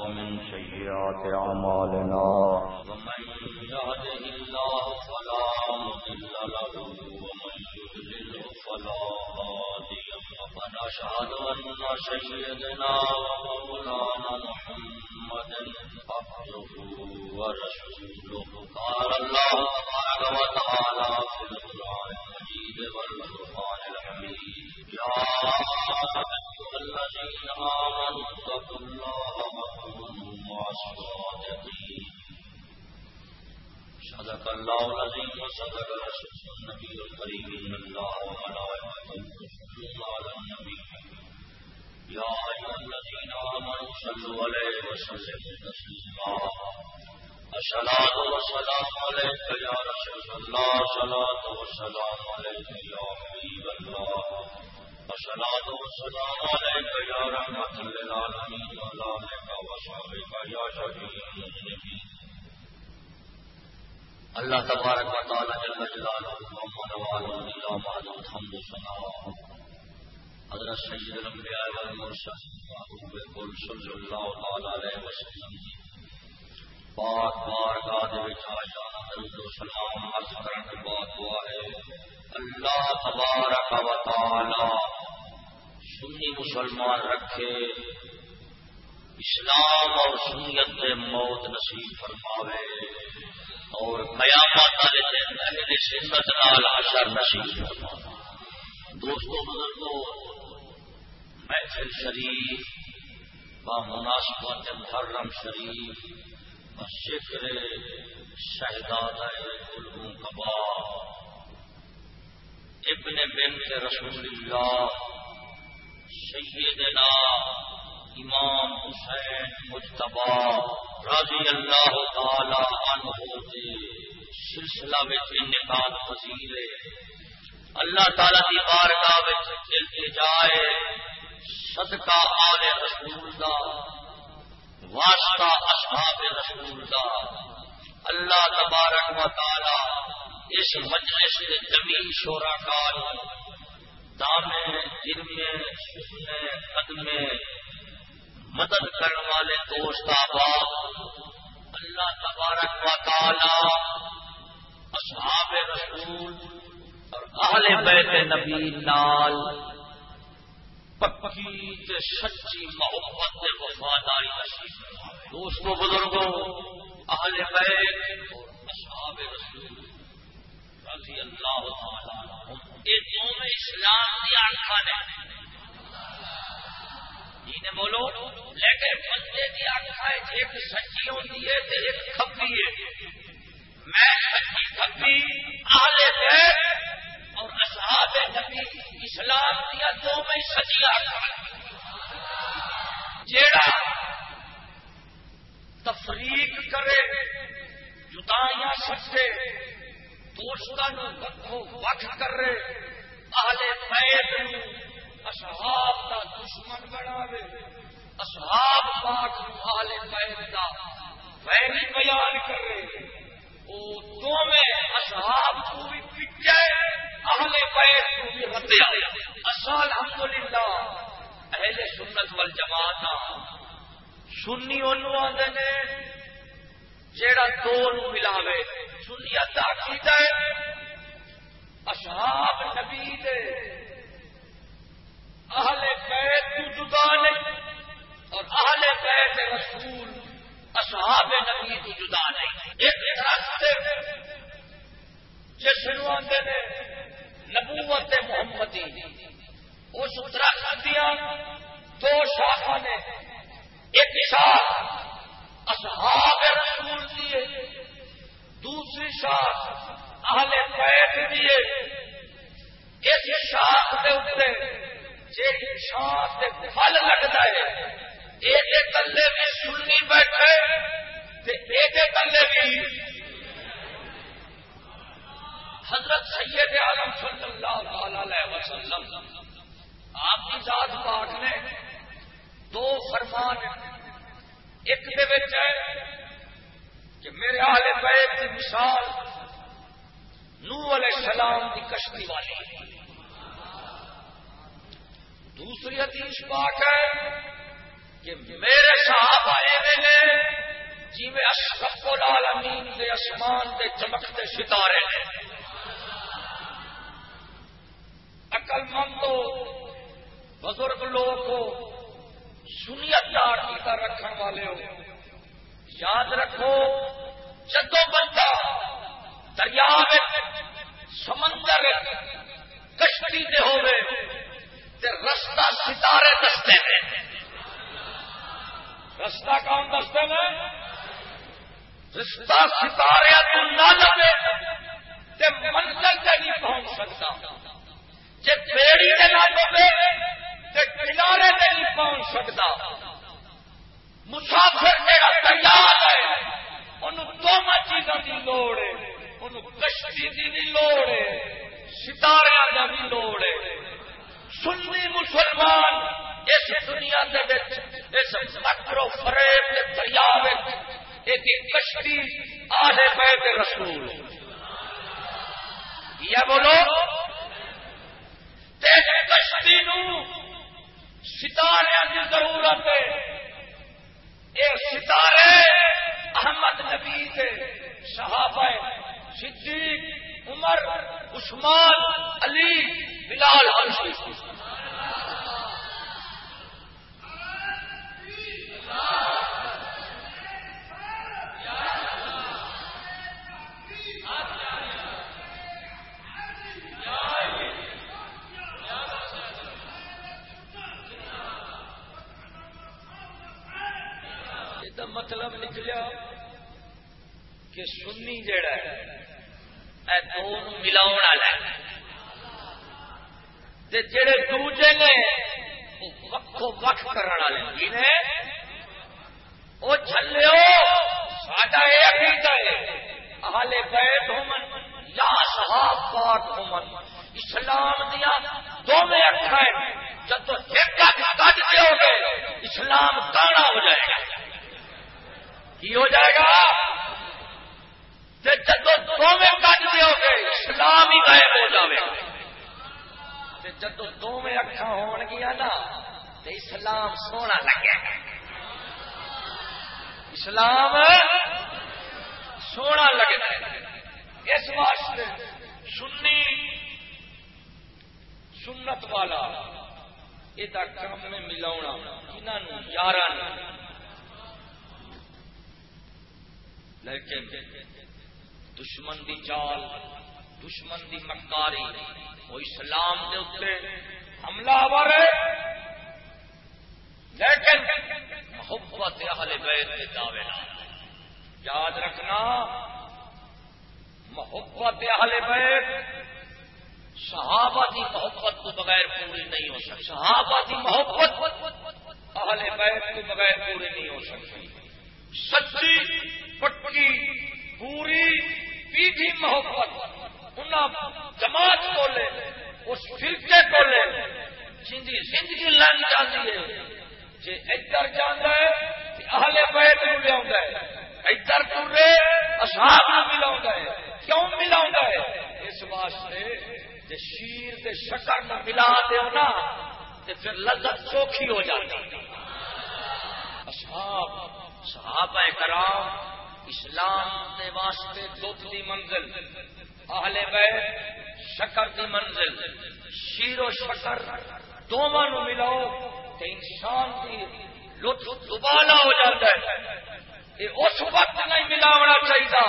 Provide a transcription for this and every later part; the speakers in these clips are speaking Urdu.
ومن سيئات أعمالنا ومن يهده الله فلا مضل له ومن يضلله فلا هادي له ونشهد أن سيدنا ومولانا محمدا عبده ورسوله قال الله تبارك وتعالى في صدق الله العظيم وصدق رسول النبي الكريم إن الله وملائكته يصلون على النبي. يا أيها الذين آمنوا صلوا عليه وسلموا تسليما الصلاة والسلام عليك يا رسول الله. صلاة والسلام عليك يا حبيب الله. والصلاة والسلام عليك يا رحمة للعالمين وعلى آلك وصحبك يا شفيع اللہ تبارک و تعالی جل جلالہ محمد و حضرت سید الانبیاء والمرسلین محبوب کل صلی اللہ تعالی علیہ وسلم. پاک بارگاہ دے وچ آ درود و سلام عرض کرن کے بعد دعا ہے۔ اللہ تبارک و تعالی سنی مسلمان رکھے، اسلام اور سنیت موت نصیب فرماوے۔ اور قیامت والے دن اہل سنت نال حشر نصیب فرماوے۔ دوستو، بزرگو، محفل شریف با مناسبت محرم شریف شکر شہزادہ گلگوں کباب ابن بنت رسول اللہ سیدنا امام حسین مجتبا رضی اللہ تعالی عنہ دے سلسلہ وچ انعقاد پذیر اللہ تعالی دی بارگاہ وچ التجائے صدقہ آل رسول دا واسطہ اصحاب رسول دا اللہ تبارک و تعالی اس مجلس کے زمین شورا کار دامے دل میں سکنے قدمے، مدد کرنے والے دوست آباد اللہ تبارک و تعالی، اصحاب رسول اور اہل بیت نبی نال پکی سچی محبت وفاداری نصیب دوستوں، بزرگوں، اہل بیت اصحاب رسول۔ رضی اللہ تعالی یہ دونوں اسلام کی آنکھا نے۔ جی بولو لیکن بندے کی آنکھا ایک سچی ہوتی ہے تو ایک کھپی ہے۔ میں سچی کھپی، آلے بیت اور اصحاب نبی اسلام دیا دونوں سچی آنکھا جیڑا تفریق کرے، جدائیاں سچے دوستوں وقت کر رہے آلے پید اصحاب کا دشمن بنا اصحاب پاک آلے پید کا ویری بیان کر رہے وہ اصحاب کو بھی اہل پید کو بھی ہتیا اصل الحمدللہ، اہل سنت وال سنی انہوں آدھے نے، جیڑا دو ملاوے۔ سنیت عقیدہ اصحاب نبی دے۔ اہل بیت تو جدا نہیں اور اہل بیت رسول۔ اصحاب نبی تو جدا نہیں۔ ایک راستے جس آتے نے نبوت محمدی، اس درخت دیا دو شاخا نے ایک شاخ اصحاب رسول دیے، دوسری شاخ اہل بیت دیے۔ اس شاخ کے اتنے جی شاخ پھل لگتا ہے یہ کلے بھی سننی بیٹھے یہ کلے بھی حضرت سید عالم صلی اللہ علیہ وسلم، آپ کی ذات پاک نے دو فرمان ایک دے کہ میرے آل بیت کی مثال نو علیہ السلام کی کشتی والی۔ دوسری حدیث پاک ہے کہ میرے صاحب آئے ویلے جی میں اشرف العالمین دے اسمان دے چمکتے ستارے نے عقل مند ہو بزرگ لوگ ہو سنیت دار عقیدہ رکھنے والے ہو۔ یاد رکھو، جدو بندہ دریا سمندر کشتی دے ہوئے، تے رستہ ستارے دستے میں رستہ کون دستے میں رستہ ستارے تو نہ لگے تے منزل تے نہیں پہنچ سکتا۔ جی بیڑی کے نہ لگے تے کنارے تے نہیں پہنچ سکتا۔ مسافر جہاں تیار ہے۔ انہوں دونوں چیزوں کی لوڑ ہے۔ انہوں کشتی کی بھی لوڑ ہے۔ ستارے کا بھی لوڑ ہے۔ سنی مسلمان اس دنیا کے اس مکرو فریب کے دریا ایک کشتی آدھے پے کے رسول۔ یہ بولو کشتی نو ستارے کی ضرورت ہے۔ یہ ستارے احمد نبی کے صحابہ صدیق عمر، عثمان، علی، بلال مطلب نکلیا کہ سنی جڑا ہے دونوں ملاؤ والا جڑے دوجے نے وقو وقت کرنے والے جی نے وہ چلو ساڈا یہ عقیدہ ہے۔ اہل بیت ہومن یا صحاب پاک ہومن اسلام دیا دونوں اکھا جب تو ایک کٹ دو گے، اسلام کانا ہو جائے گا۔ کی ہو جائے گا؟ جدو دونوں کٹ دو گے اسلام ہی غائب ہو جائے گا۔ جدو دونوں اکھا ہون گیا نا تو اسلام سونا لگے۔ گا اسلام سونا لگے۔ گا اس واسطے سنی سنت والا، یہ کام میں ملا یار لیکن دشمن دی چال دشمن دی مکاری، وہ اسلام دے اتنے حملہ آور لیکن محبت اہل بیت کے دعوے یاد رکھنا، محبت اہل بیت صحابہ کی محبت کو بغیر پوری نہیں ہو سکتی۔ صحابہ کی محبت اہل بیت کو بغیر پوری نہیں ہو سکتی۔ سچی پٹکی پوری پیٹھی محبت جماعت کو لے اس فرقے کو لے جی زندگی لگ جاتی ہے۔ جی ادھر جانا ہے اہل بیت نو لیا ادھر ٹرے اصحاب نو ملا ہے۔ کیوں ملا ہے؟ اس واسطے جی شیر کے شکر نہ ملا دو نا تو پھر لذت چوکھی ہو جاتی اصحاب، صحابہ کرام اسلام دے واسطے دکھ دی منزل، اہل بیت شکر دی منزل، شیر و شکر دونوں ملاؤ تو انسان کی لطف دوبالا ہو جاتا ہے۔ یہ اس وقت نہیں ملاونا چاہیے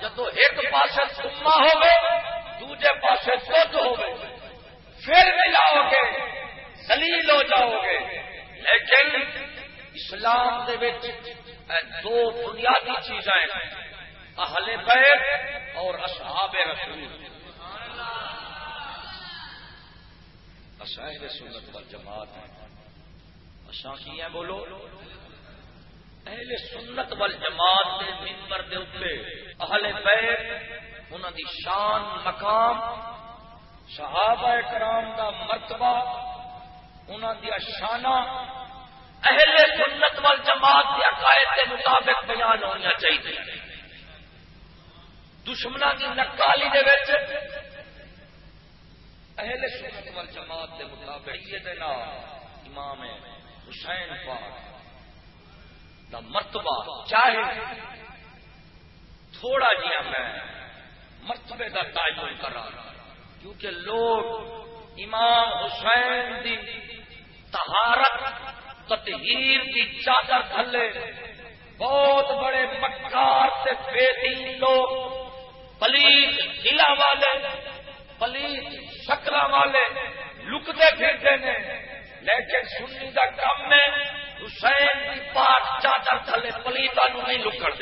جب ایک پاس سما ہوگے دوجے پاس دھد ہوگے پھر ملاؤ گے سلیل ہو جاؤ گے لیکن اسلام دے دو بنیادی چیزیں اہل بیت اور اصحاب رسول۔ اصحاب سنت پر جماعت ہے اصا کی ہیں بولو۔ اہل سنت وال جماعت کے ممبر دے اتنے اہل بیت انہوں دی شان مقام، صحابہ کرام دا مرتبہ انہوں دیا شانہ اہل سنت وال جماعت کے عقائد کے مطابق بیان ہونا چاہیے۔ دشمنا کی نکالی دے اہل سنت وال جماعت کے مطابق یہ دینا امام حسین پاک دا مرتبہ چاہے تھوڑا جہا میں مرتبے کا تعین کرا کیونکہ لوگ امام حسین دی تہارت تطہیر کی چادر تھلے۔ بہت بڑے مکار سے بے دین لوگ، پلیت ضلع والے، پلیت شکل والے لکتے پھرتے ہیں۔ لیکن سنی کا کم ہے، حسین کی پاٹ چادر تھلے پلیتا نہیں لکڑ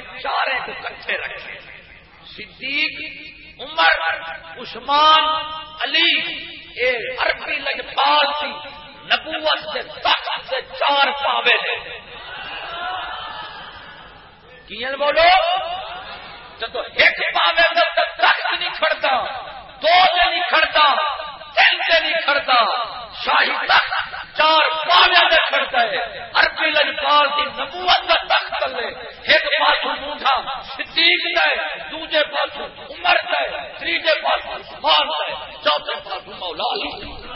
کا چارے کو کٹھے رکھے۔ صدیق، عمر، عثمان، علی، اے عربی لجپال سی نبوت سے تخت سے چار پاوے نے کیل بولو؟ جب ایک پاوے سے تخت نہیں کھڑتا، دو سے نہیں کھڑتا، تین سے نہیں کھڑتا، شاہی تخت چار پاوے سے کھڑتا ہے۔ عربی لجپال کی نبوت کا تخت چلے ایک پاس بوٹا صدیق دے، دوجے پاس عمر دے تیجے پاس عثمان دے، چوتھے پاس مولا علی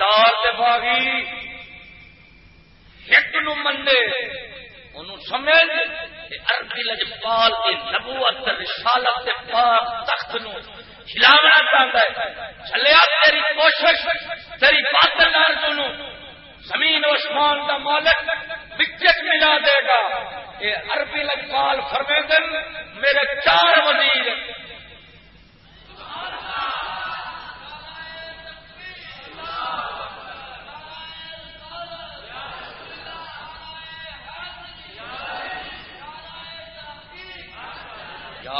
غدار تے باغی ایک نو مندے انہوں سمجھ عربی لجپال کی نبوت رسالت کے پاک تخت نو ہلاونا چاہتا ہے۔ چلیا تیری کوشش، تیری بات نال سنو۔ زمین و آسمان کا مالک وکٹ ملا دے گا۔ یہ عربی لجپال فرمیدن میرے چار وزیر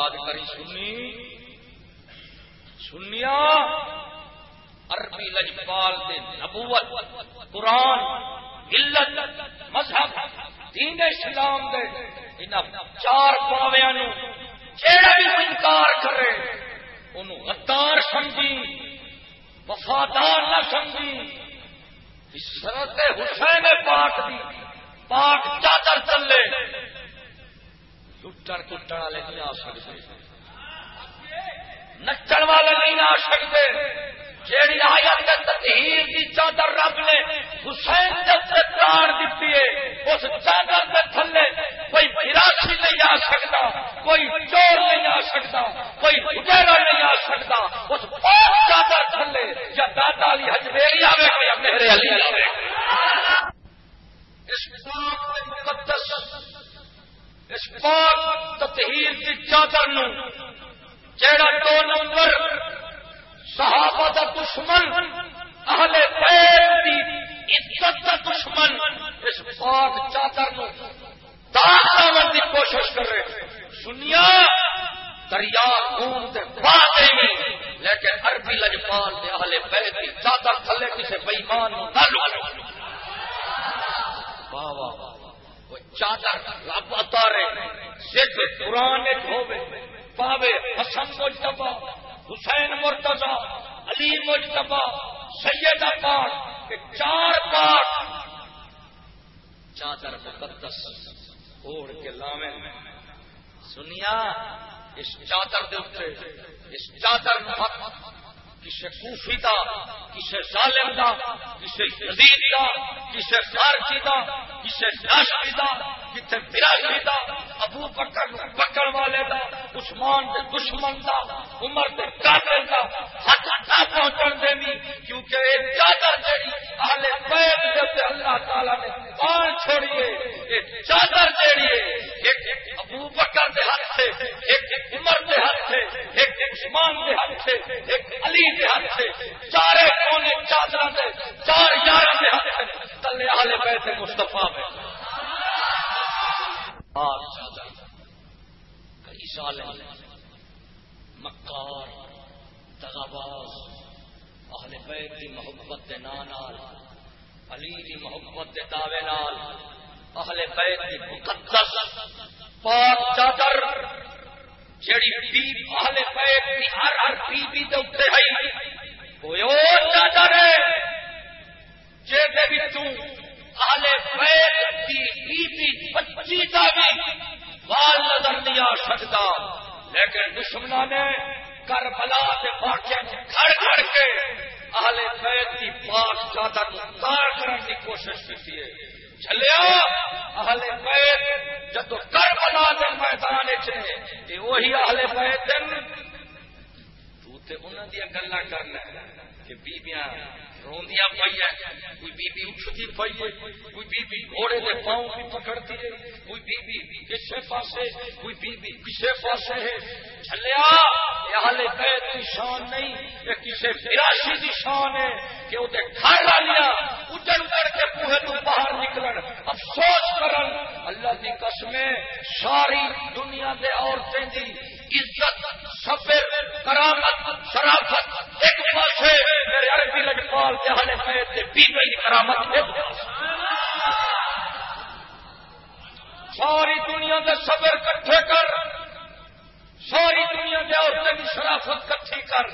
یاد کری سنی؟ سنیا؟ عربی لجپال سے نبوت، قرآن، علت، مذہب، دین اسلام دے ان چار پاویا جہاں بھی انکار کرے ان غدار سمجھی، وفادار نہ سمجھی سرت حسین پاک دی، پاک چادر چلے لٹن کٹن والے نہیں آ سکتے۔ نچن والے نہیں آ سکتے۔ جیڑی آیت تطہیر کی چادر رب نے حسین جب سے پران دیتی ہے، اس چادر کے تھلے کوئی فراسی نہیں آ سکتا، کوئی چور نہیں آ سکتا، کوئی گٹیرا نہیں آ سکتا۔ اس پاک چادر تھلے یا دادا علی ہجمیری آئے گا یا میرے علی۔ آئے گا اس مقدس اس پاک تطہیر کی چادر نو جیڑا دو نمبر صحابہ دا دشمن، اہل بیت دی عزت دا دشمن، اس پاک چادر نو داغ کی کوشش کر رہے سنیا، دریا خون دے بات لیکن عربی لجپال دے اہل بیت دی چادر تھلے کسی بےمان نہ لو واہ واہ واہ۔ چادر رب اتارے سکھ قرآن دھوے پاوے حسن مجتبا حسین مرتضا علی مجتبا سید پاک کے چار پاک چادر مقدس اوڑ کے لاوے میں سنیا، اس چادر دے اس چادر کسے کوفی دا، کسے ظالم دا، کسے یزید دا، کسے خارجی دا، کسے ناشی دا، کسے براشی دا، ابو بکر پکڑ والے دا، عثمان دے دشمن دا، عمر دے قاتل دا حد نہ پہنچن دینی کیونکہ ایک چادر جڑی اہل بیت دے اللہ تعالی نے پان چھوڑیے ایک چادر جڑی ہے، ایک ابو بکر دے ہاتھ سے، ایک عمر دے ہاتھ سے، ایک عثمان دے ہاتھ سے، ایک علی دے ہاتھ سے، چارے کونے چادر دے، چار یار دے ہاتھ سے۔ تلے آلے بیت مصطفیٰ میں۔ آج چادر کئی سال مکار، دغاباز اہل بیت کی محبت دے نانال علی کی محبت دے دعوے نال اہل بیت کی مقدس پاک چادر۔ جڑی ہر ہر بی بی دے اوتے کوئی اور جے دے اہل بیت بچی دا بھی وال نظر نہیں آ سکتا۔ لیکن دشمنوں نے کربلا سے واقعہ کھڑ کھڑ کے اہل بیت کی پاک چادر کو تار کرنے کی کوشش کی ہے۔ چلیا۔ اہل بیت جدو کر بنا دن میدان چ وہی اہل بیت دن۔ تو تے انہاں دی گلاں کرنا کہ بیبییاں روندیا پی ہے کوئی بی بی اٹھتی پی ہے کوئی بی بی گھوڑے کے پاؤں بھی پکڑتی ہے، کوئی بی بی کسے پاسے، کوئی بی بی کسے پاسے ہے۔ چلیا یہ بیت کی شان نہیں، یہ کسی فراشی کی شان ہے کہ وہ گھر لیا اجڑ اجڑ کے کوہے تو باہر نکلن، افسوس کرن۔ اللہ کی قسمیں، ساری دنیا دے عورتیں دی عزت، صبر، کرامت، شرافت، ایک پاسے میرے عربی لجپال کے حالے بیت سے بی بی کرامت ہے۔ ساری دنیا دے صبر کٹھے کر۔ ساری دنیا دے عورتیں کی شرافت کٹھی کر۔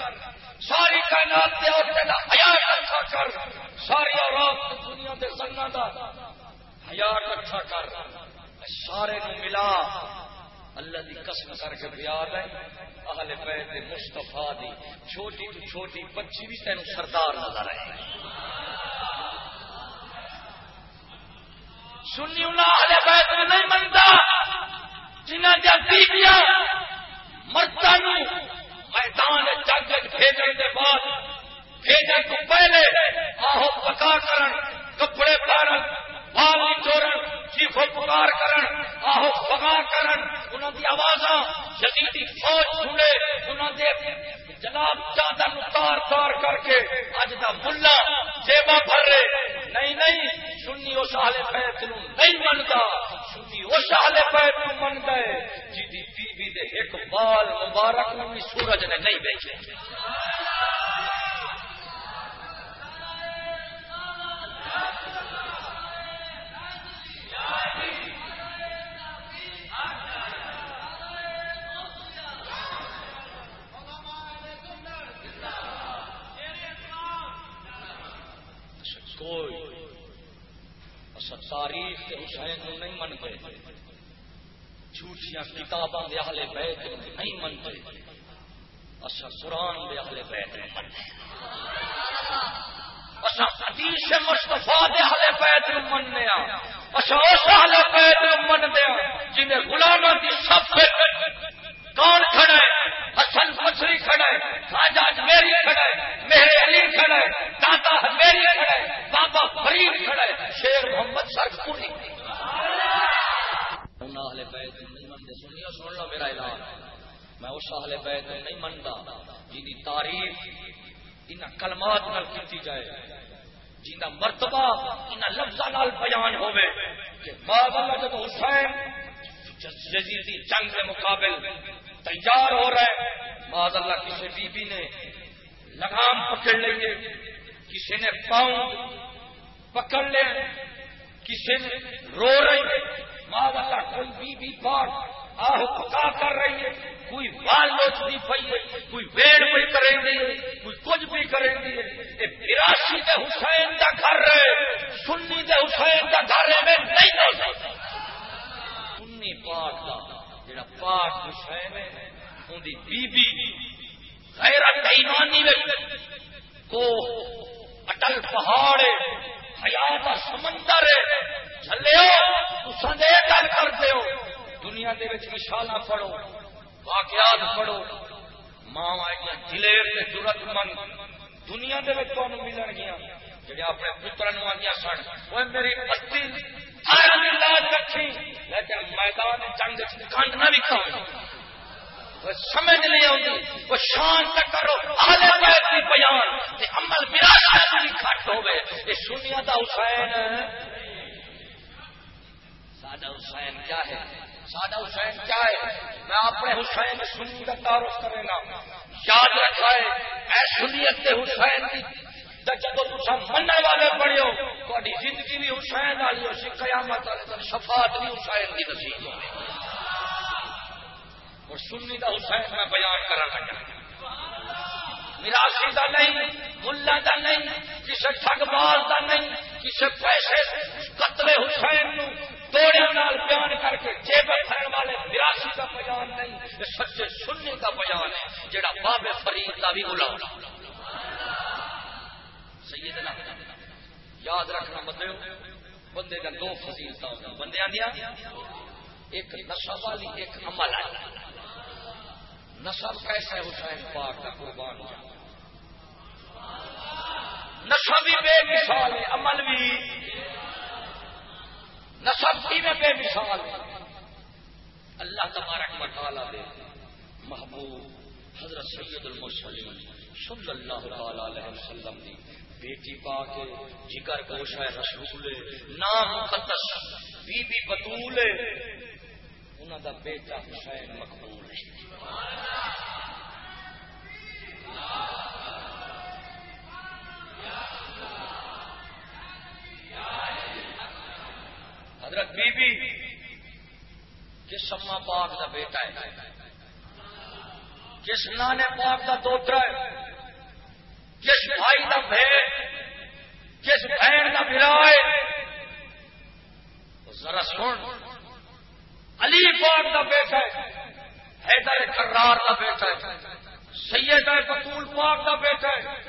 ساری کائنات دے عورتیں کا حیا کٹھا کر۔ ساری عورت دنیا دے سنگا دا حیا کٹھا کر۔ سارے نو ملا۔ اللہ دی قسم کر کے یاد ہے اہل بیت مصطفیٰ دی۔ چھوٹی تو چھوٹی، بچی بھی تین سردار نظر آئے۔ سنی انہیں اہل بیت میں نہیں منتا۔ جنہ دیا بیبیاں مردہ میدان جنگ بھیجن کے بعد، بھیجن تو پہلے آہو پکا کرن، کپڑے پارن بال چورن چیخو پکار کرن، آہو پگا کرن، انہوں دی آوازاں جدیدی فوج سنے انہوں دے جناب چادر تار تار کر کے اج دا ملا جیبا بھر رہے۔ نہیں نہیں، سنی اس حال بیت نو نہیں منتا، سنی اس حال بیت نو من گئے جی دی بی بی دے ایک بال مبارک نو بھی سورج نے نہیں بیچے۔ کوئی تاریخ حسین کو نہیں منتے، جھوٹیاں کتاباں دے اہل بیت نہیں منتے، اصل قرآن دے اہل بیت نہیں منتے۔ اصل حدیث مصطفیٰ دے اہل بیت مننے آ۔ اصل اس اہل بیت مننے غلاموں کی سب کون کھڑے حسن مچھلی کھڑے خواجہ میری کھڑے میرے علی کھڑے دادا میری کھڑے بابا فرید کھڑے شیر محمد سرک پوری سن لو میرا اعلان۔ میں اس اہل بیت نہیں منتا جن کی تعریف ان کلمات نال کی جائے۔ جن کا مرتبہ ان لفظ نال بیان ہوئے کہ جب حسین جزیدی جنگ کے مقابل تیار ہو رہے بعد اللہ کسی بی بی نے لگام پکڑ لیں کسی نے پاؤں پکڑ لے، کسی نے رو رہی بعد اللہ کوئی بی بی پاک آہ پکا کر رہی ہے۔ کوئی بال لوچتی پی ہے، کوئی ویڑ بھی کریں گی کوئی کچھ بھی کریں گی براسی کے حسین کا گھر رہے سنی کے حسین کا گھر میں نہیں ہو سکتا سنی پاک کا جڑا پاک حسین ہے ان کی بی بی غیرت ایمانی میں کو اٹل پہاڑ ہے، حیات سمندر ہے۔ چلے سندے گل کرتے ہو۔ دنیا دے مثال پڑھو، واقعات پڑھو۔ ماں آئی دلیر سے ضرورت مند۔ دنیا دے ملن گیا جڑے اپنے پتر آدیا سن وہ میری اسی رکھی، لیکن میدان جنگ کنڈ نہ بھی کھاؤ سمجھ نہیں آتی وہ شان تک کرو۔ آلے بیت کی بیان عمل میرا گھٹ ہوگے یہ سنیا دا حسین سادہ حسین کیا ہے؟ سادہ حسین کیا ہے میں اپنے حسین سنی کا تعارف کرے گا یاد رکھا ہے اے سنیت کے حسین کی جب تصا من والے پڑھو تاری زندگی بھی حسین والی ہو سی قیامت والے شفاعت بھی حسین کی نصیب ہو۔ اور سنی کا حسین میں بیان کرا لگا میراسی کا نہیں، ملا کا نہیں کسی ٹگ مال کا نہیں کسی پیسے قتل حسین توڑے نال بیان کر کے جیب والے بیان نہیں سچے سننے کا بیان ہے، جڑا باب فرید کا بھی سیدنا، یاد رکھنا بندے بندے کا دو فصیلتا بندے دیا ایک نشا والی، ایک عمل والی۔ نسب کیسے حسین پاک کا قربان نسب بھی بے مثال ہے، عمل بھی۔ نسب بھی میں بے مثال ہے۔ اللہ تبارک مٹالا دے محبوب حضرت سید المسلم صلی اللہ تعالی علیہ وسلم دی بیٹی پا کے جگر گوشہ رسول نام مقدس، بی بی بطول انہوں دا بیٹا حسین مقبول حضرت بی بی کس سما پاک کا بیٹا ہے کس نانے پاک کا دوترا ہے کس بھائی کا بھیڑ کس بہن کا برا ہے ذرا سن۔ علی پاک کا بیٹا ہے، حیدر کرار کا بیٹا ہے سید بطول پاک کا بیٹا ہے۔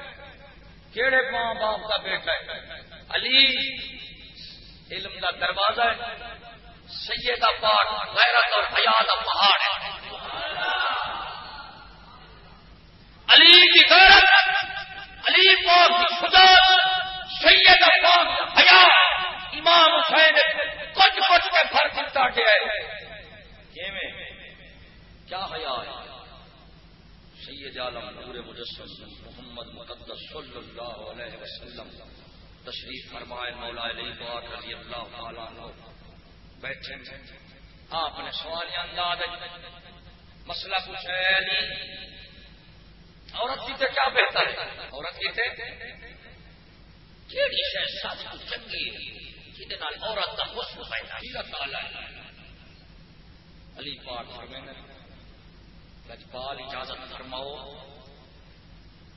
کیڑے ماں باپ کا بیٹا ہے؟ علی علم کا دروازہ ہے سید پاک غیرت اور حیات کا پہاڑ ہے۔ علی کی غیرت، علی پاک کی خدا سید پاک حیا۔ امام حسین کچھ کچھ کے گھر کھلتا گیا ہے۔ کیا حیا ہے؟ سید عالم نور مجسم محمد مقدس صلی اللہ علیہ وسلم تشریف فرمائے مولا علی پاک رضی اللہ تعالی عنہ۔ بیٹھے آپ نے سوال انداز مسئلہ پوچھا علی عورت کی تے کیا بہتر ہے؟ عورت کی تے کیڑی شے سچ چنگی جہدے عورت حسن پیدا ہے۔ علی پاک لجپال اجازت فرماؤ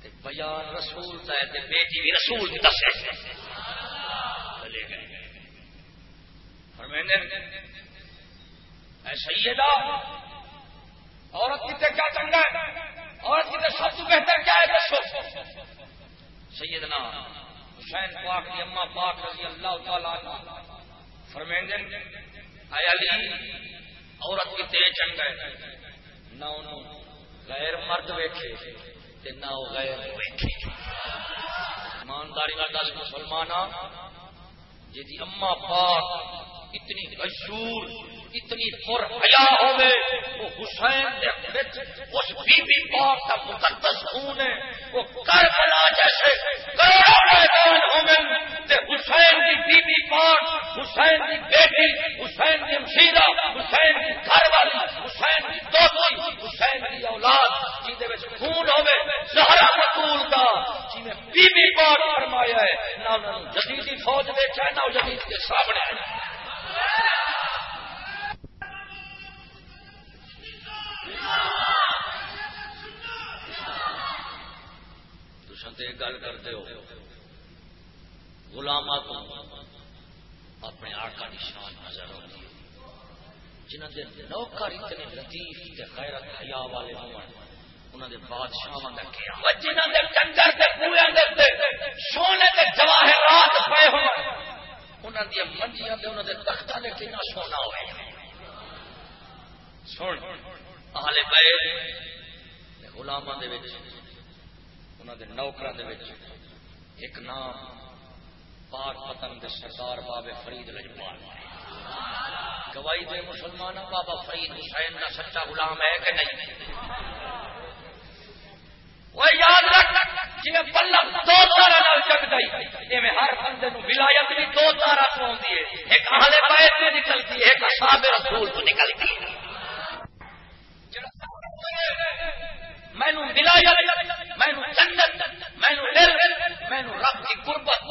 بیان رسول بیٹی بھی رسول چلے گئے۔ سیدہ، عورت کتنے کیا چنگا ہے؟ عورت کتنے سب سے بہتر کیا ہے؟ دسو۔ سیدنا حسین پاک کی اما پاک رضی اللہ تعالی فرمائیں اے علی، عورت کی کتنے چنگا ہے نہ انہوں غیر مرد ویکھے نہ غیر ویکھے۔ ایمانداری کا دس مسلمان جی اما پاک اتنی مشہور اتنی پر حیا ہوئے وہ حسین اس بی بی پاک کا مقدس خون ہے، وہ کربلا جیسے میدان ہوئے تے حسین کی بی بی پاک حسین کی بیٹی، حسین کی مشیرہ حسین کی گھر والی حسین کی دوستی حسین کی اولاد جی خون ہوئے زہرا بطول کا جی میں بی بی پاک فرمایا ہے، نہ جدیدی فوج دیکھا ہے، نہ جدید کے سامنے آیا گل کرتے ہو۔ گلاما تو اپنے آقا نشان نظر آتی جنہ کے نوکر اتنے لطیف غیرت حیا والے ہوں بادشاہ جنہوں نے ڈنگر کے پورے سونے کے جواہرات پے ہو انہوں دیا منجیاں انہوں نے تختہ نے کتنا سونا ہوئے سن آلے پے گلاما نوکر ایک نام پاک پتن کے سردار بابے فرید لجپال گوائی دے مسلمان بابا فرید حسین کا سچا غلام ہے کہ نہیں؟ وہ یاد رکھ جی پلم دو تارا ہر بندے ولایت بھی دو تارا تو آتی ہے۔ ایک بیت نکلتی ہے ایک اصحاب رسول تو نکلتی ہے میں ولایت جنت رب کی قربت،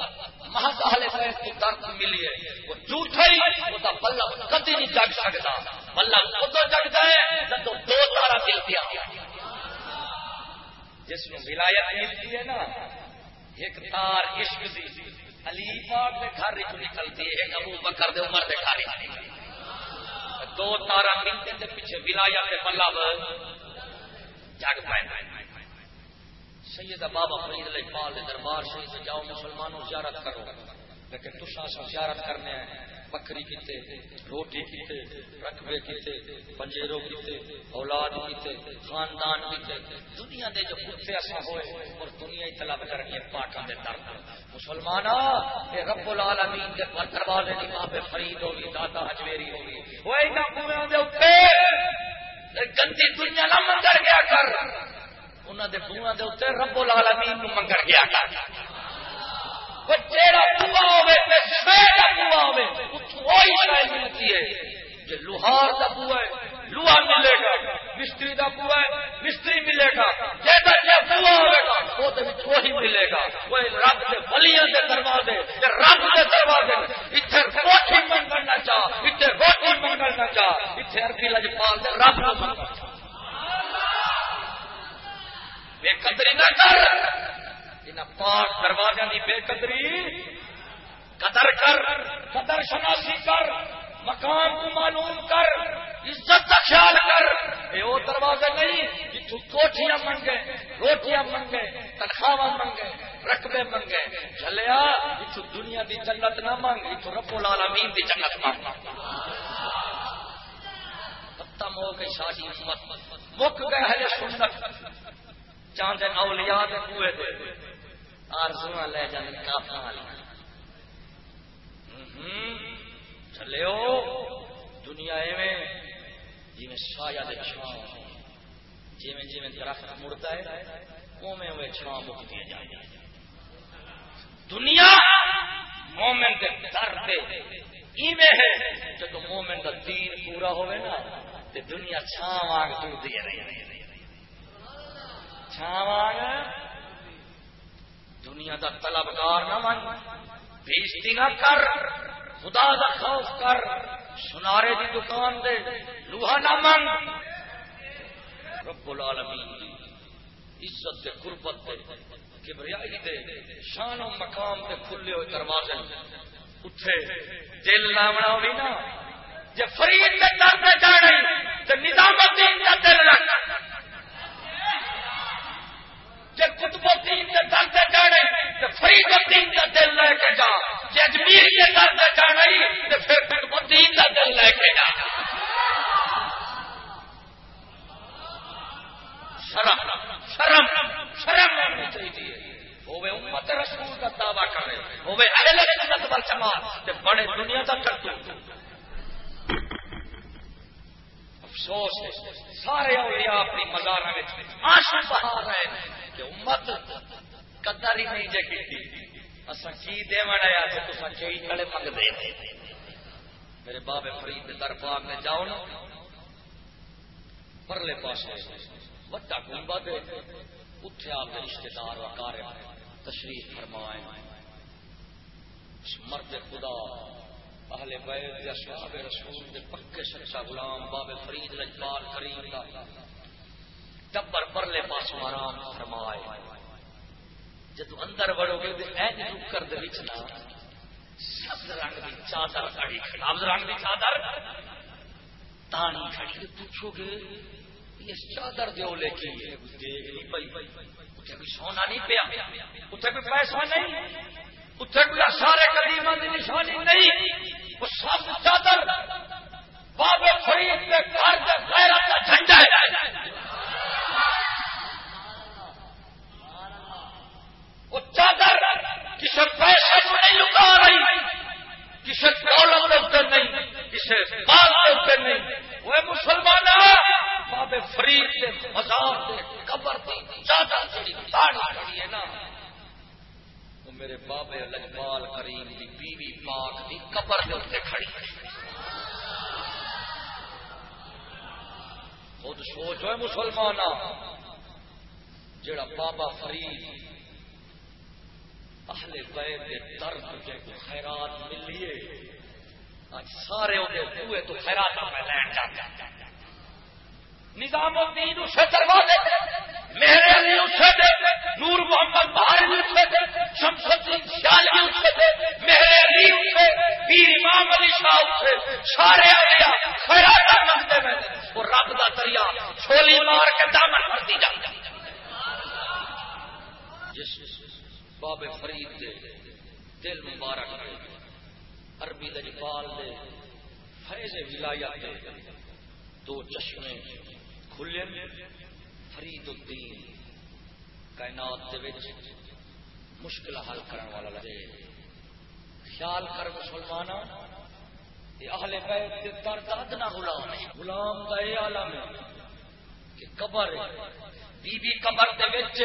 محض اہل بیت کی درد ملی ہے۔ وہ جھوٹا ہی وہ کدی نہیں جگ سکتا۔ ادو جگتا ہے جب دو تارا ملتی ہے جس میں ولایت ملتی ہے نا، ایک تار عشق دی۔ علی پاک دے گھر چ نکلتی ہے، ایک ابو بکر دے عمر دے گھر دو تارا ملتے دے پیچھے ولایت دے مطلب مطلب جگ پائے۔ سید بابا فرید علیہ پال دے دربار شریف جاؤ مسلمانوں زیارت کرو۔ لیکن تسا زیارت کرنے ہیں بکری کیتے، روٹی کیتے، رقبے کیتے پنجیرو کیتے، اولاد کیتے، خاندان کیتے۔ دنیا دے جو کتے ایسا ہوئے، اور دنیا ہی طلب کر کرنی پاکاں دے در مسلمان رب العالمین دے دروازے دی ماں پہ فرید ہوگی، دادا حجویری ہوگی۔ وہ گندی دنیا نہ منگر گیا کر۔ انہوں دے بوہاں دے اتنے رب العالمین نو منگر گیا کر۔ لوہار کا بوا ہے۔ لوہا نہ کر پاک دروازے کی بے قدری قدر کر، قدر شناسی کر مکان کو معلوم کر، عزت کا خیال کر۔ یہ وہ دروازے نہیں جتو کوٹیاں منگے، روٹیاں منگے تنخواہ منگے، رقبے منگے۔ چلیا جتو دنیا دی جنت نہ منگ جتو رب العالمین دی جنت منگ۔ ختم ہو گئی شادی امت مک گئے ہے سنت۔ چاندے اولیاء دے کوئے دے۔ آرزو لے جان کافا والی۔ چلے دنیا ایویں جی سایا چھان جی جی درخت مڑتا ہے اوے اوے چھان مکتی جائے۔ دنیا مومن کے در دے ایویں ہے جب مومن کا دین پورا ہوئے نا تو دنیا چھان واگ دور ٹوٹتی رہی چھان واگ دنیا دا طلبگار نہ من، بےزتی نہ کر، خدا دا خوف کر، سنارے دی دکان دے، لوہا نہ من۔ رب العالمین دی عزت دے، قربت دے، کبریائی دے، شان و مقام دے کھلے ہوئے دروازے۔ اٹھے، دل نہ بنا بھی نا جے فرید دے در دے جانے تے نظام الدین دا دل رکھ۔ جی قطب الدین کے در سے جانے تو فرید الدین کا دل لے کے جا۔ جی اجمیر کے در سے جانے تو پھر قطب الدین کا دل لے کے جا۔ شرم شرم شرم ہونی چاہیے ہوئے امت رسول کا دعویٰ کرے ہوئے اہل سنت وال جماعت بڑے دنیا کا کرتے افسوس ہے۔ سارے اولیاء اپنی مزار میں آنسو بہا رہے ہیں کہ امت قدر ہی نہیں جے کی اصا کی دے آیا تو تصا چی کڑے منگ دے میرے بابے فرید دربار میں جاؤ نا۔ پرلے پاس وڈا کنبا دے۔ اتنے آپ کے رشتے دار وکار تشریف فرمائے۔ مرد خدا اہل بیت یا صحاب رسول دے پکے سچا غلام بابے فرید لجبال کریم دا ٹبر پرلے پاس آرام فرمائے۔ جدو اندر وڑو گے تو این جی نکر دے وچ نا، سبز رنگ دی چادر کھڑی سبز رنگ دی چادر؟ تانی کھڑی۔ پوچھو گے، اس چادر دے لے کی ہے؟ دیکھ نہیں پی اتنے کوئی سونا نہیں پیا۔ اتنے کوئی پیسہ نہیں۔ اتنے کوئی سارے قدیم کی نشانی نہیں، وہ سب چادر بابے فرید کے گھر کے غیرت کا جھنڈا ہے۔ وہ چادر کسی پیسے کو نہیں لکا رہی کسی دولت کے اتر نہیں کسی بال کے اتر نہیں۔ وہ مسلمان بابے فرید کے مزار کے قبر کی چادر چڑی ساڑی ہے نا۔ میرے بابے لجپال کریم کی بیوی پاک کی قبر کے اتنے کھڑی خود سوچو مسلمان جڑا بابا فرید اہل بیت کے درد کے خیرات ملیے سارے ہوئے تو خیرات میں لین جاتے نظام الدین اسے دروازے میرے علی اسے دے، نور محمد بہار اسے دے، شمس الدین شالوی اسے دے، میرے علی اسے، پیر امام علی شاہ اسے، سارے اولیاء، خیرات منگتے میں وہ رب دا دریا، چھولی مار کے دامن بھرتی جاتا جس باب فرید دے، دل مبارک دے، عربی دجپال دے، فیض ولایت دے، دو چشمے کھلے فرید الدین، کائنات دے وچ مشکل حل کرنے والا لگے۔ خیال کر مسلمان اہل بیت دے درد ادنا غلام ہے۔ غلام دا اے عالم ہے کہ قبر بی بی قبر دے وچ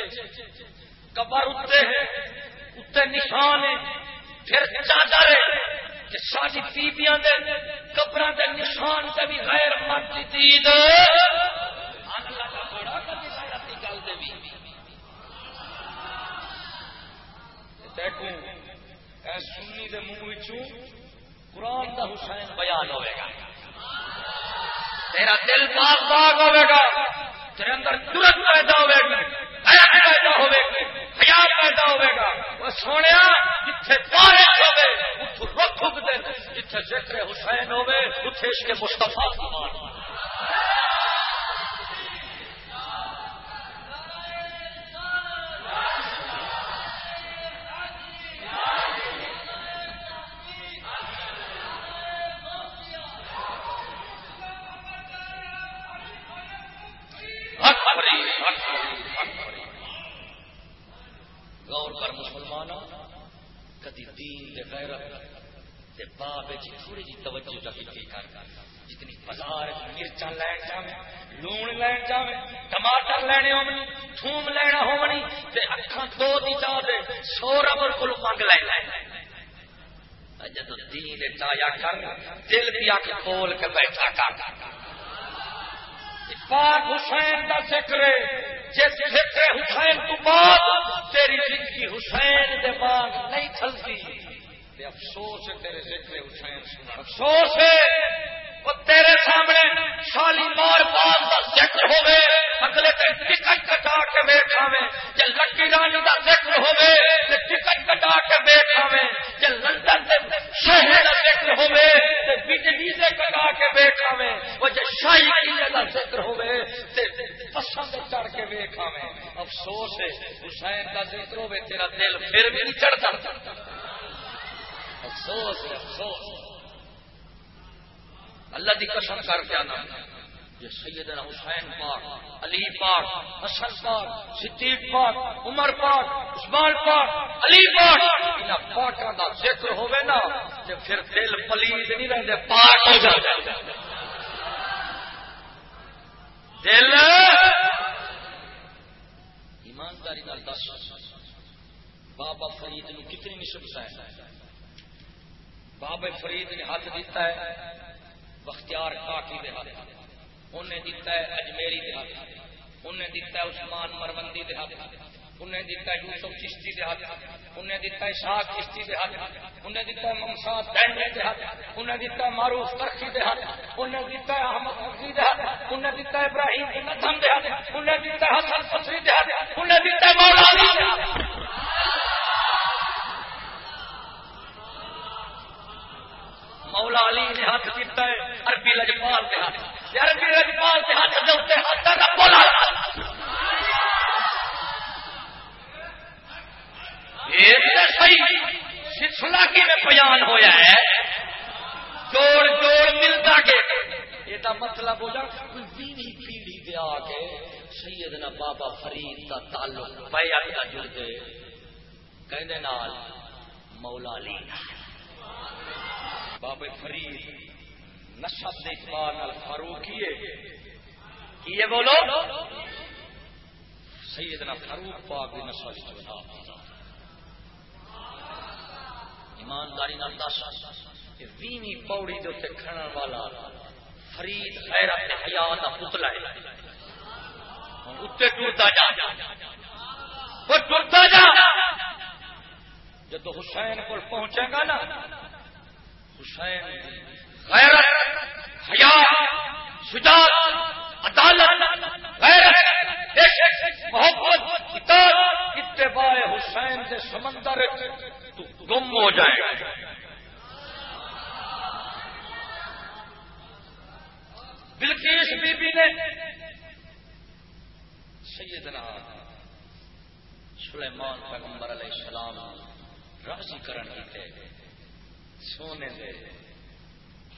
قبر اتنے ہے اتنے نشان ہے۔ پھر چادر ہے کہ ساری بیبیاں دے قبر دے نشان سے بھی غیر مرد دید دیکھو اے سنی دے منہ قرآن دا حسین بیان ہوئے گا۔ تیرا دل باغ باغ ہوئے گا، تیرے اندر جرت پیدا ہوئے گی پیدا ہوئے گی خیال پیدا ہوئے گا۔ وہ سونے جتھے بارش ہوئے رخ اگتے جتھے ذکر حسین ہوئے، اتھے اس کے مستفا کھول کے بیٹھا کر۔ پاک حسین کا ذکر جس ذکر حسین تو بعد تیری زندگی حسین دے بعد نہیں چلتی افسوس ہے تیرے ذکر حسین افسوس ہے۔ وہ تیرے سامنے شالی مار باغ کا ذکر ہوئے اگلے دن ٹکٹ کٹا کے بیٹھا میں جب لکی رانی کا ذکر ہوئے ٹکٹ کٹا کے بیٹھا میں جب لندن کے شہر کا ذکر ہوئے بجلی سے کٹا کے بیٹھا میں وہ جب شاہی قلعے کا ذکر ہوئے پسند چڑھ کے بیٹھا میں افسوس ہے، حسین کا ذکر ہوئے تیرا دل پھر بھی نہیں چڑھتا۔ افسوس ہے، افسوس اللہ کی قسم کر کے آنا۔ یہ سیدنا حسین پاک، علی پاک، حسن پاک، صدیق پاک، عمر پاک، عثمان پاک، علی پاک۔ ان پاکوں کا ذکر ہوئے نا کہ پھر دل پلید نہیں رہتے پاک ہو جاتے دل۔ ایمانداری دس۔ بابا فرید نے کتنی نسبت ہے بابا فرید نے ہاتھ دیتا ہے۔ بختیار کاکی دے ہاتھ انہیں دیتا ہے اجمیری دے ہاتھ انہیں دیتا ہے عثمان مروندی دے ہاتھ انہیں دیتا ہے یوسف چشتی دے ہاتھ انہیں دیتا ہے شاہ چشتی دے ہاتھ انہیں دیتا ہے ممساد بینڈے دے ہاتھ انہیں دیتا ہے معروف ترقی دے ہاتھ انہیں دیتا ہے احمد حفظی دے ہاتھ انہیں دیتا ہے ابراہیم ندم دے ہاتھ انہیں دیتا ہے حسن فصری دے ہاتھ انہیں دیتا ہے مولانا دے ہاتھ مولا علی نے ہاتھ دیتا ہے، عربی رجپال کے ہاتھ۔ عربی رجپال کے ہاتھ جو ہاتھ بولا صحیح سلسلہ کی میں بیان ہویا ہے؟ جوڑ جوڑ ملتا کے یہ مطلب ہو جا دینی پیڑھی دے آ کے سیدنا بابا فرید کا تعلق بیعت کا جڑ دے کہندے نال مولا علی بابا فرید نشب دے اقبال فاروقیے کیے بولو؟ سیدنا فاروق پاک دی نسل ایمانداری نال دس ویویں پوڑی دے اتنے کھڑن والا فرید غیرت حیا دا پتلا ہے۔ اتنے ٹرتا جا۔ وہ ٹرتا جا۔ جب حسین کو پہنچے گا نا حسین، غیرت، حیا شجاعت عدالت، غیرت محبت اطاعت اتباع حسین کے سمندر تو گم ہو جائے۔ بلکیس بی بی نے سیدنا سلیمان پیغمبر علیہ السلام راضی کرن کے سونے دے۔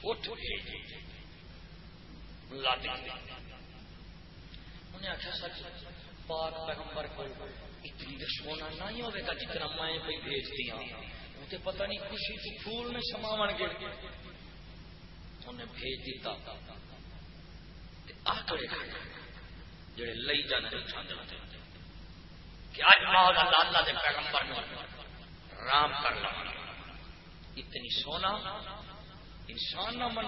اٹھ انہیں آخیا، سچ پاک پیغمبر کو اتنی سونا نہیں ہوگا جتنا میں پہ بھیجتی ہاں۔ ہوں مجھے پتہ نہیں خوشی تو پھول میں سما گے انہیں بھیج دیتا۔ آکڑے جڑے لئی جانے کہ اج مولا اللہ دے پیغمبر رام کر لو اتنی سونا، انسان نہ من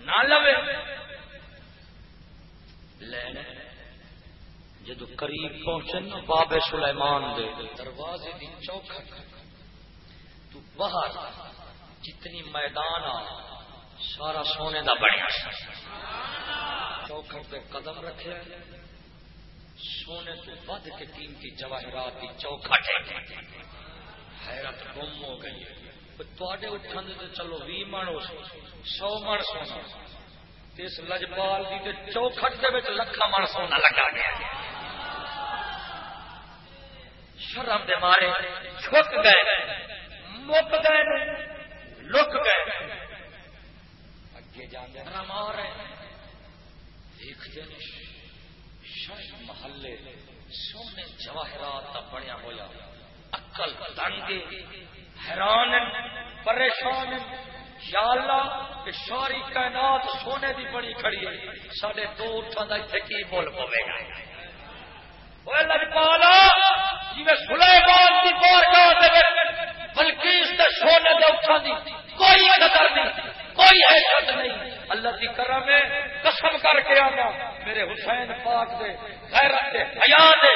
نہ لوے۔ لین، جدو قریب پہنچے نا بابے سلیمان دے دروازے دی چوکھٹ، تو باہر جتنی میدان آ، سارا سونے دا بڑھیا۔ چوکھٹ پہ قدم رکھے، سونے تو ود کے قیمتی جواہرات کی چوکھٹ۔ حیرت گم ہو گئی۔ تے اٹھن تو چلو بھی من ہو سو من سونا اس لجپال کی چوکھٹ کے لکھا من سونا لگا گیا شرم دے مارے چھک گئے مک گئے لک گئے اگے جانے مار دیکھتے شاہ محلے سونے جواہرات کا بنیا ہوا اکل تنگ حیران پریشان یا اللہ ساری کائنات سونے دی بڑی کھڑی ہے۔ سڈے دو اٹھان کا اتنے کی بول پوے گا؟ بلکہ سونے دے اٹھان دی کوئی قدر نہیں، کوئی حیثیت نہیں۔ اللہ کی کرم ہے، قسم کر کے آنا۔ میرے حسین پاک دے، غیرت دے حیا دے،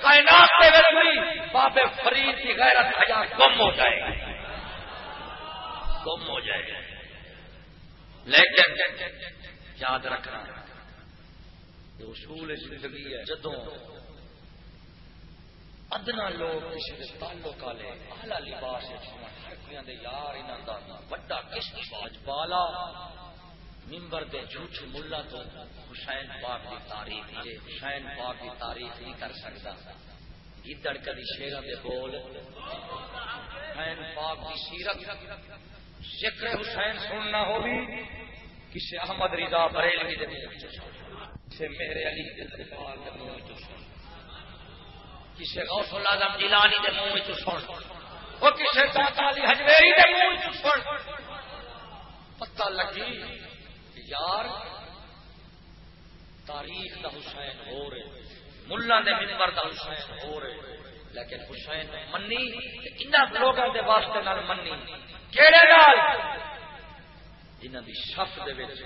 کائنات دے وچ بابے فرید کی غیرت حیا گم ہو جائے گم ہو جائے لیکن یاد رکھنا، یہ اصول زندگی ہے۔ جدوں ادنا لوگ کسی کے تعلق والے آلہ لباس یار انہوں بڑا کس باج بالا۔ ممبر دے جھوٹ ملا تو حسین پاک کی تاریخ حسین پاک کی تاریخ نہیں کر سکتا۔ گدڑ کدی شیرا دے بول، حسین پاک کی سیرت ذکر حسین سننا ہوگی کسی احمد رضا بریلوی دے کسی میرے علی دے پاک دے منہ کسی غوث العظم جیلانی دے منہ تو سن۔ وہ کسی داتا علی حجویری دے منہ تو سن۔ پتہ لگی یار، تاریخ دا حسین ہو رہے ملا دے ممبر دا حسین ہو رہے لیکن حسین منی ان لوگوں دے واسطے نال منی۔ کہڑے نال؟ جنہ دی شف دے وچ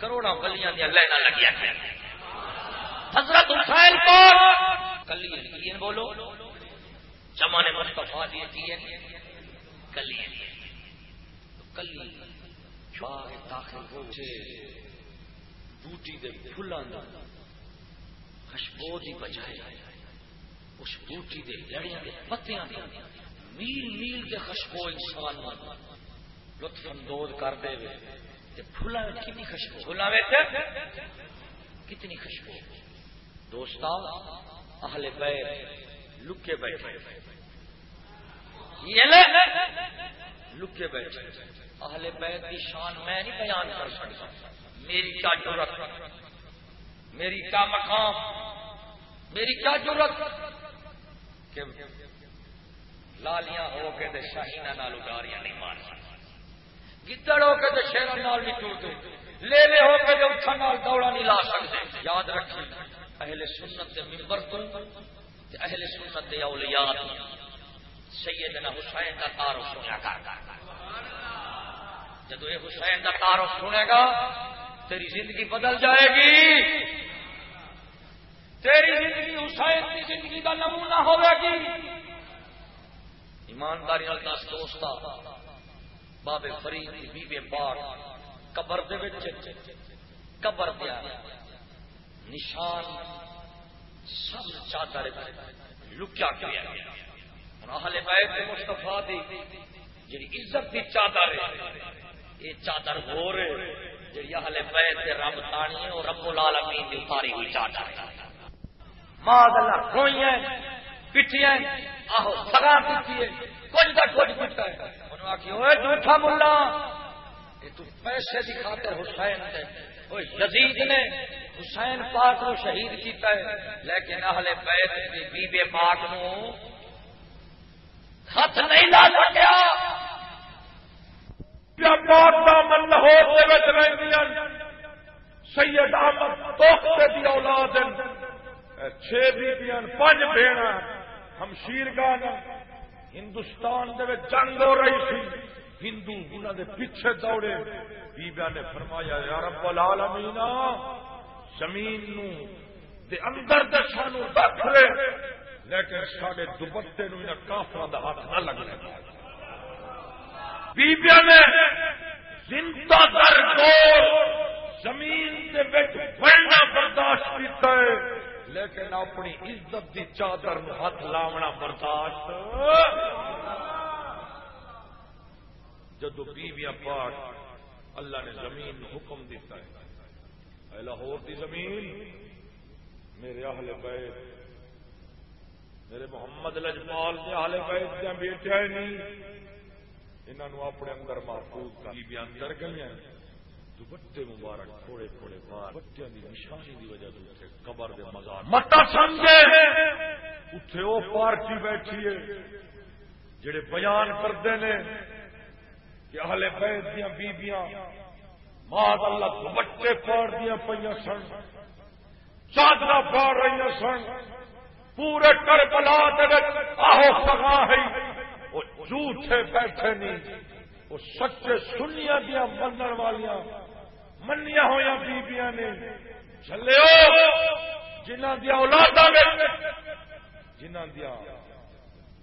کروڑا گلیاں دی لائناں لگیاں ہیں۔ حضرت حسین کو کلی کین بولو؟ زمانے مصطفیٰ دی کین کلی کلی باغ داخل ہوتے بوٹی دے پھلاں دا خوشبو دی بجائے، اس بوٹی دے لڑیاں دے پتیاں دا میل میل دے خوشبو انسان لطف اندوز کر دے وے۔ پھولا کتنی خوشبو؟ پھولا کتنی خوشبو؟ دوست اہل بیت لکے بیٹھے۔ یہ لکے بیٹھے۔ اہل بیت کی شان میں نہیں بیان کر سکتا۔ میری کیا ضرورت میری کیا مقام؟ میری کیا ضرورت لالیاں ہو کے دے شاہینہ نال اگاریاں نہیں مار گدڑ ہو کے دے شیروں نال نہیں ٹوٹے۔ لے لے ہو کے دے اٹھا نال دوڑا نہیں لا سکتے۔ یاد رکھیں، اہل سنت دے ممبر تو اہل سنت دے اولیاء سیدنا حسین کا تعارف سنیا کر۔ جدو یہ حسین کا تعارف سنے گا، تیری زندگی بدل جائے گی۔ تیری زندگی حسین کی زندگی کا نمونہ ہوگا گی۔ ایمانداری دس دوست بابے فرید بی بے پاک، قبر دے قبر دیا نشان، سب چادر لکیا کیا اہل بیت مستفا دی جی عزت کی چادر یہ چادر ہو رہے جی اہل بیت رب تانی اور رب العالمین دی اتاری ہوئی چادر ماں اللہ روئی پٹھیاں آہو سگا پیتی ہے کچھ نہ کچھ پٹھا ہے۔ انہوں نے آخی جھوٹا ملا۔ یہ تو پیسے کی خاطر حسین دے یزید نے حسین پاک نو شہید کیتا ہے۔ لیکن اہل بیت کی بی بے پاک نو ہاتھ نہیں لا سکیا۔ پاک دامن لاہور سید احمد توختے دی اولاد چھ بیبیاں پانچ بھیڑ ہمشیر گان ہندوستان دے جنگ ہو رہی سی۔ ہندو انہوں دے پیچھے دوڑے۔ بیبیا نے فرمایا، یا رب العالمین، زمین نو دے اندر دے سانو رکھ لے۔ لیکن سارے دوپٹے نو کافر دا ہاتھ نہ لگنے بیبیا نے زندہ در دور زمین دے بچ بڑھنا برداشت کیتا ہے، لیکن اپنی عزت دی چادر ہاتھ لاونا برداشت۔ جدو بیویاں پاٹ اللہ نے زمین حکم دیتا ہے، اے لاہور دی زمین، میرے اہل بیت، میرے محمد لجپال کے اہل بیت دیا بیٹے نہیں۔ انہوں اپنے اندر محفوظ کر بیبیاں اندر گئی ہیں۔ دوپٹے مبارک تھوڑے تھوڑے بار بچوں کی نشانی کی وجہ سے قبر دے مزار۔ متا سمجھے! اتنے وہ پارٹی بیٹھی ہے، جڑے بیان کرتے ہیں کہ اہل بیت دیا بیبیاں ماں اللہ دوپٹے پاڑ دیا پہ سن چادر پاڑ رہی سن، پورے کر بلا آہو سگا ہے۔ جھوٹے بیٹھے نہیں۔ وہ سچے سنیا دیا منن والیاں، منیا ہوا بیبیاں نے۔ چلے جنہ دیا اولاد جنہ دیا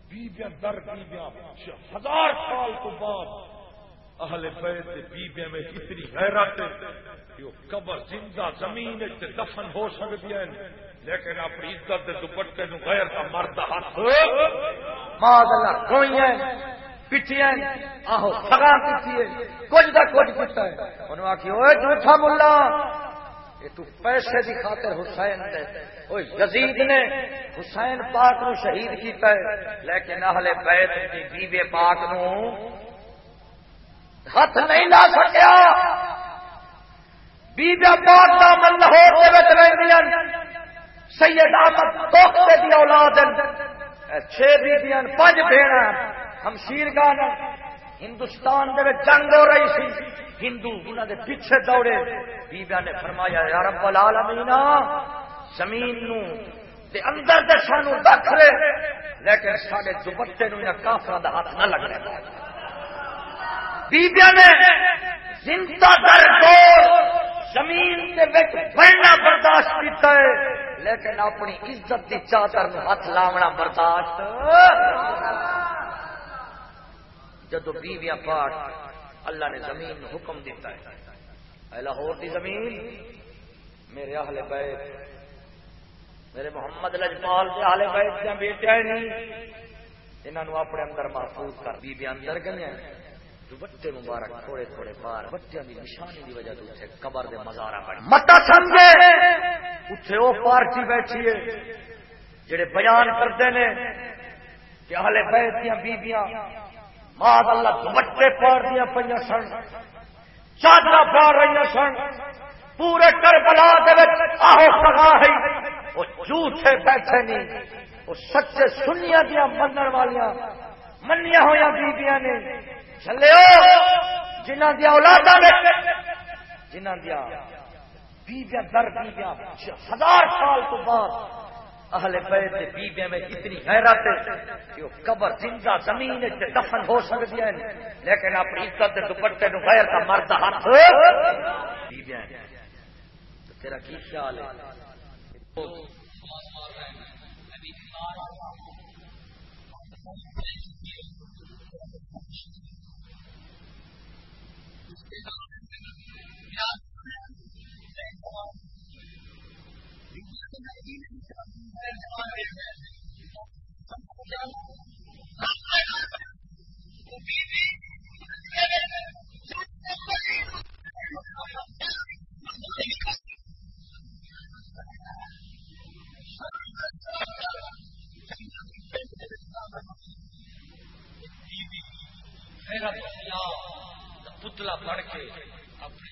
بیبیاں، در بیبیاں، ہزار سال تو بعد اہل بیت بیبیاں میں اتنی حیرت کہ وہ قبر زندہ زمین دفن ہو سکتی ہیں۔ لیکن اپنی عزت کے دوپٹے نو غیر کا مرد ہاتھ۔ ماض اللہ کوئی ہے پٹھیاں آہو، سگا پیتی ہے کچھ نہ کچھ پتا ہے۔ انہوں آخی وہ جھوٹا ملا۔ یہ تو پیسے کی خاطر حسین دے۔ وہ یزید نے حسین پاک نو شہید کیتا ہے۔ لیکن اہل بیت کی بیوے پاک نو ہاتھ نہیں لا سکیا۔ بیبیا پاک دا من لاہور سید احمد توختے دی اولاد چھ بیبیاں پانچ بھیڑ ہمشیر گان ہندوستان دے جنگ ہو رہی سی۔ ہندو انہوں دے پیچھے دوڑے۔ بیبیا نے فرمایا، یا رب العالمین، زمین نو دے اندر دے سانو رکھ لے۔ لیکن سارے دوپٹے نو انہیں کافر دا ہاتھ نہ لگنے بیبیا نے زندہ در دور زمین کے بڑھنا برداشت کیتا ہے، لیکن اپنی عزت کی چادر ہاتھ لاونا برداشت۔ جدو بیویا پاٹ اللہ نے زمین حکم دیتا ہے لاہور دی زمین، میرے اہل بیت، میرے محمد لجپال کے اہل بیت دیا نہیں انہوں اپنے اندر محفوظ کر بیبیا اندر گئے دوپٹے مبارک تھوڑے تھوڑے بار بچوں کی نشانی کی وجہ سے قبر دے مزارا بڑھ متا سمجھے؟ اتنے وہ پارٹی بیٹھی ہے جڑے بیان کرتے ہیں کہ ہلے بیت دیا بیبیاں ماں اللہ دوپٹے پار دیا پہ سن چادر پار رہی سن پورے کر بلا آہو سگا ہے۔ وہ جھوٹے بیٹھے نہیں وہ سچے سنیا دیا من والیا منیا ہوا بیبیاں نے۔ چلے جنہ دیا اولاد جنہ دیا بیبیاں در بیبیاں ہزار سال تو بعد اہل بیت بیبیاں میں اتنی حیرت کہ وہ قبر زندہ زمین سے دفن ہو سکتی ہے لیکن اپنی عزت دوپٹے نو غیر کا مرد ہاتھ بیبیاں تیرا کی خیال ہے؟ پتلا پڑھ کے اپنے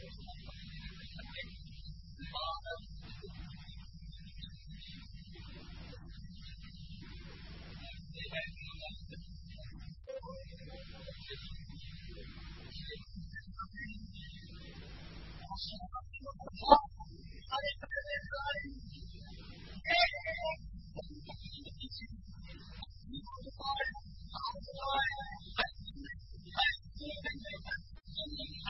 すごい。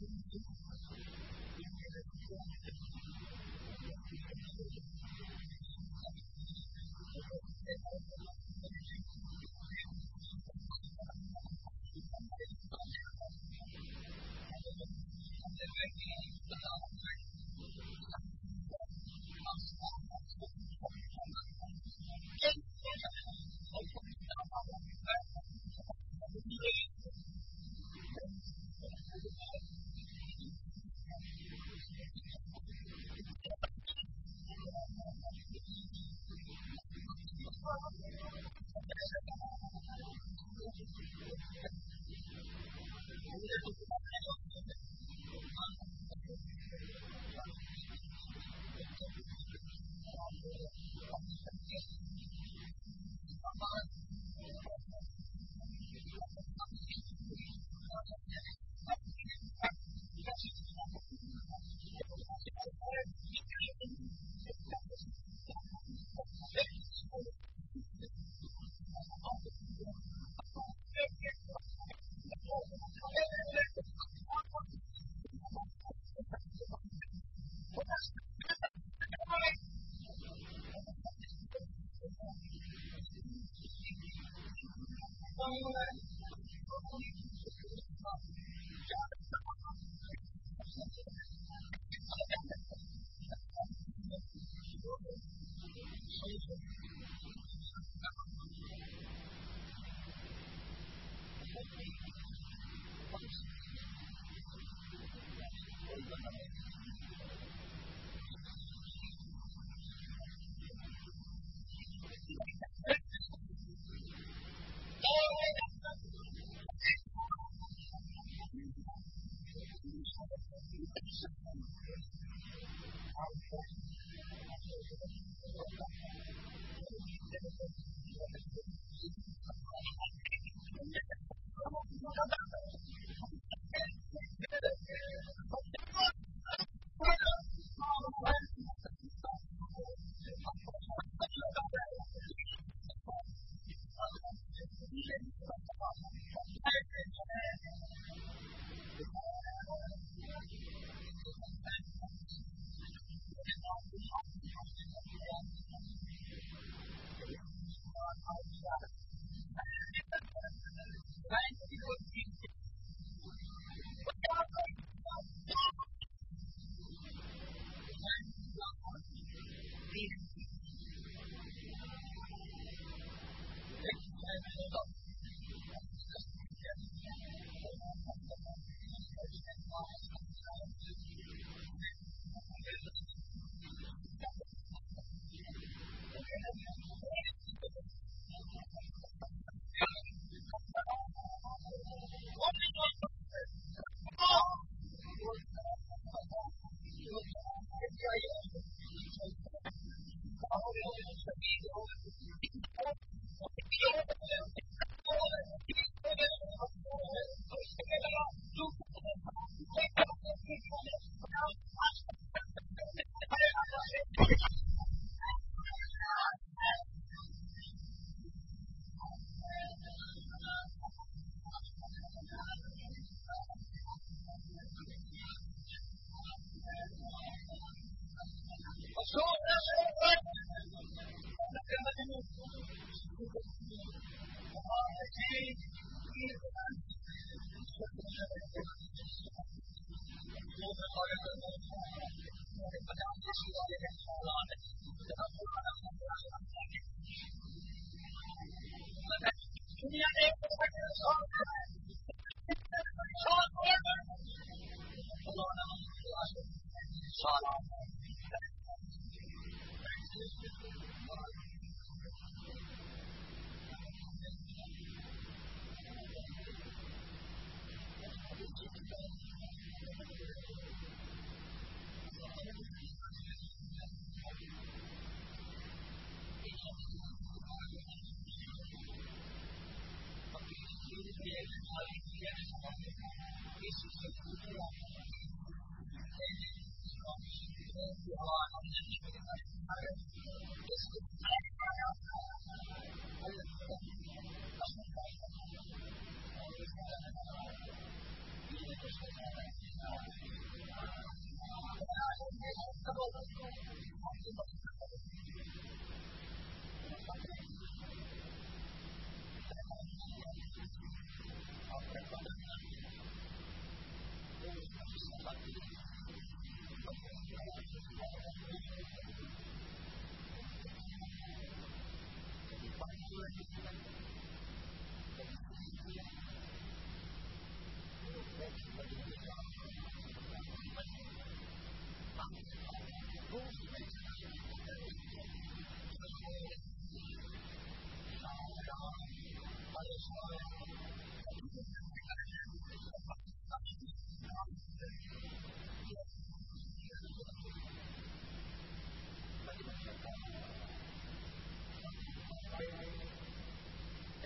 ಸಮಯವಾಗಿ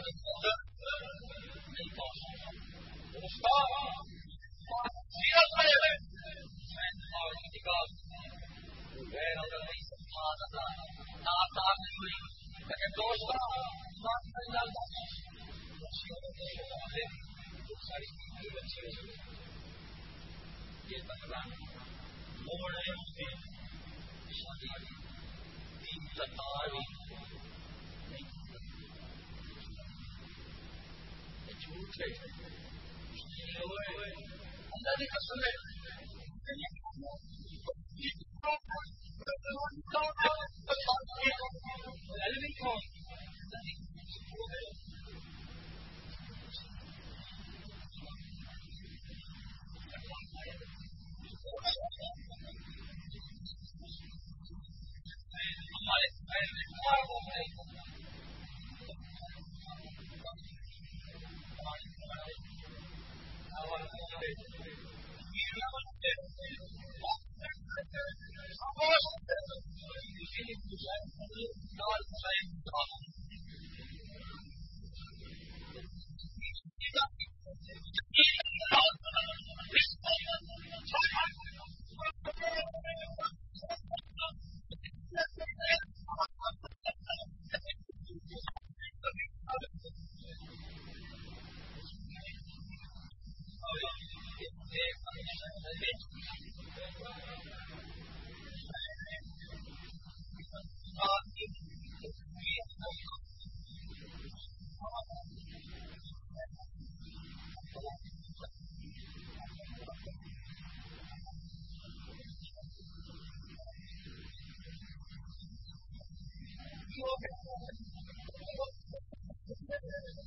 aan de volgende. Dus daar.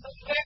Okay.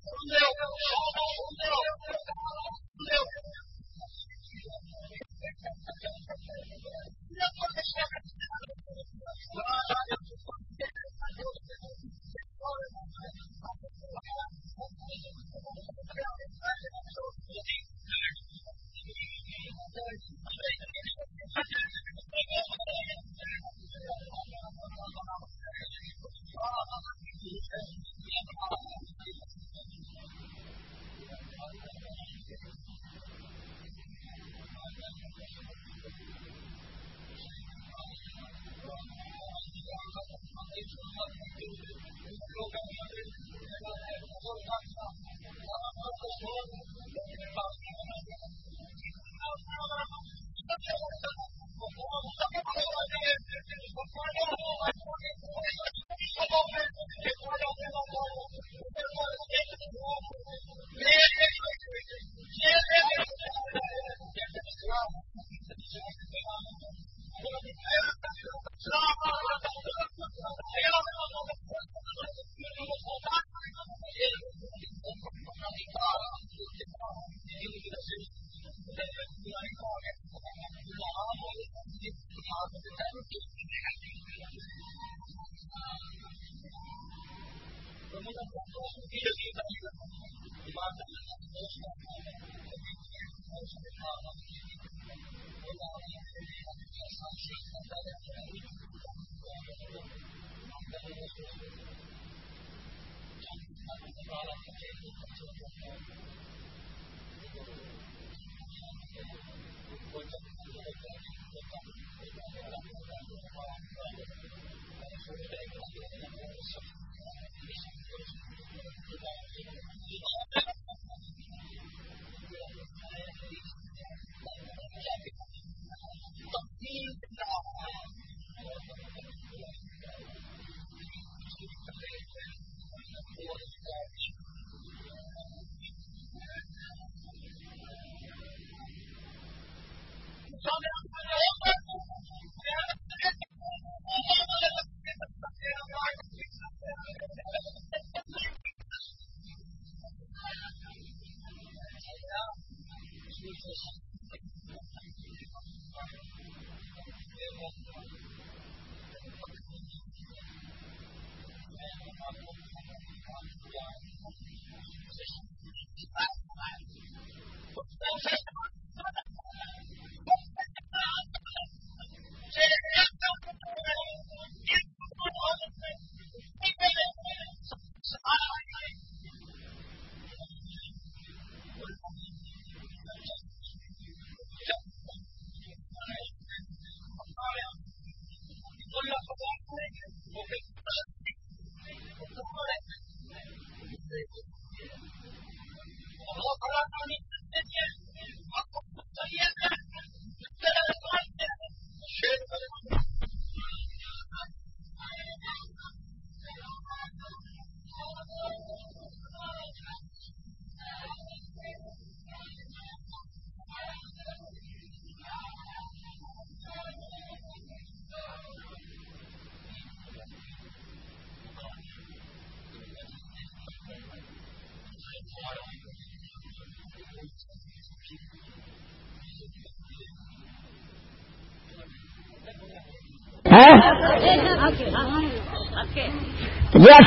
の体に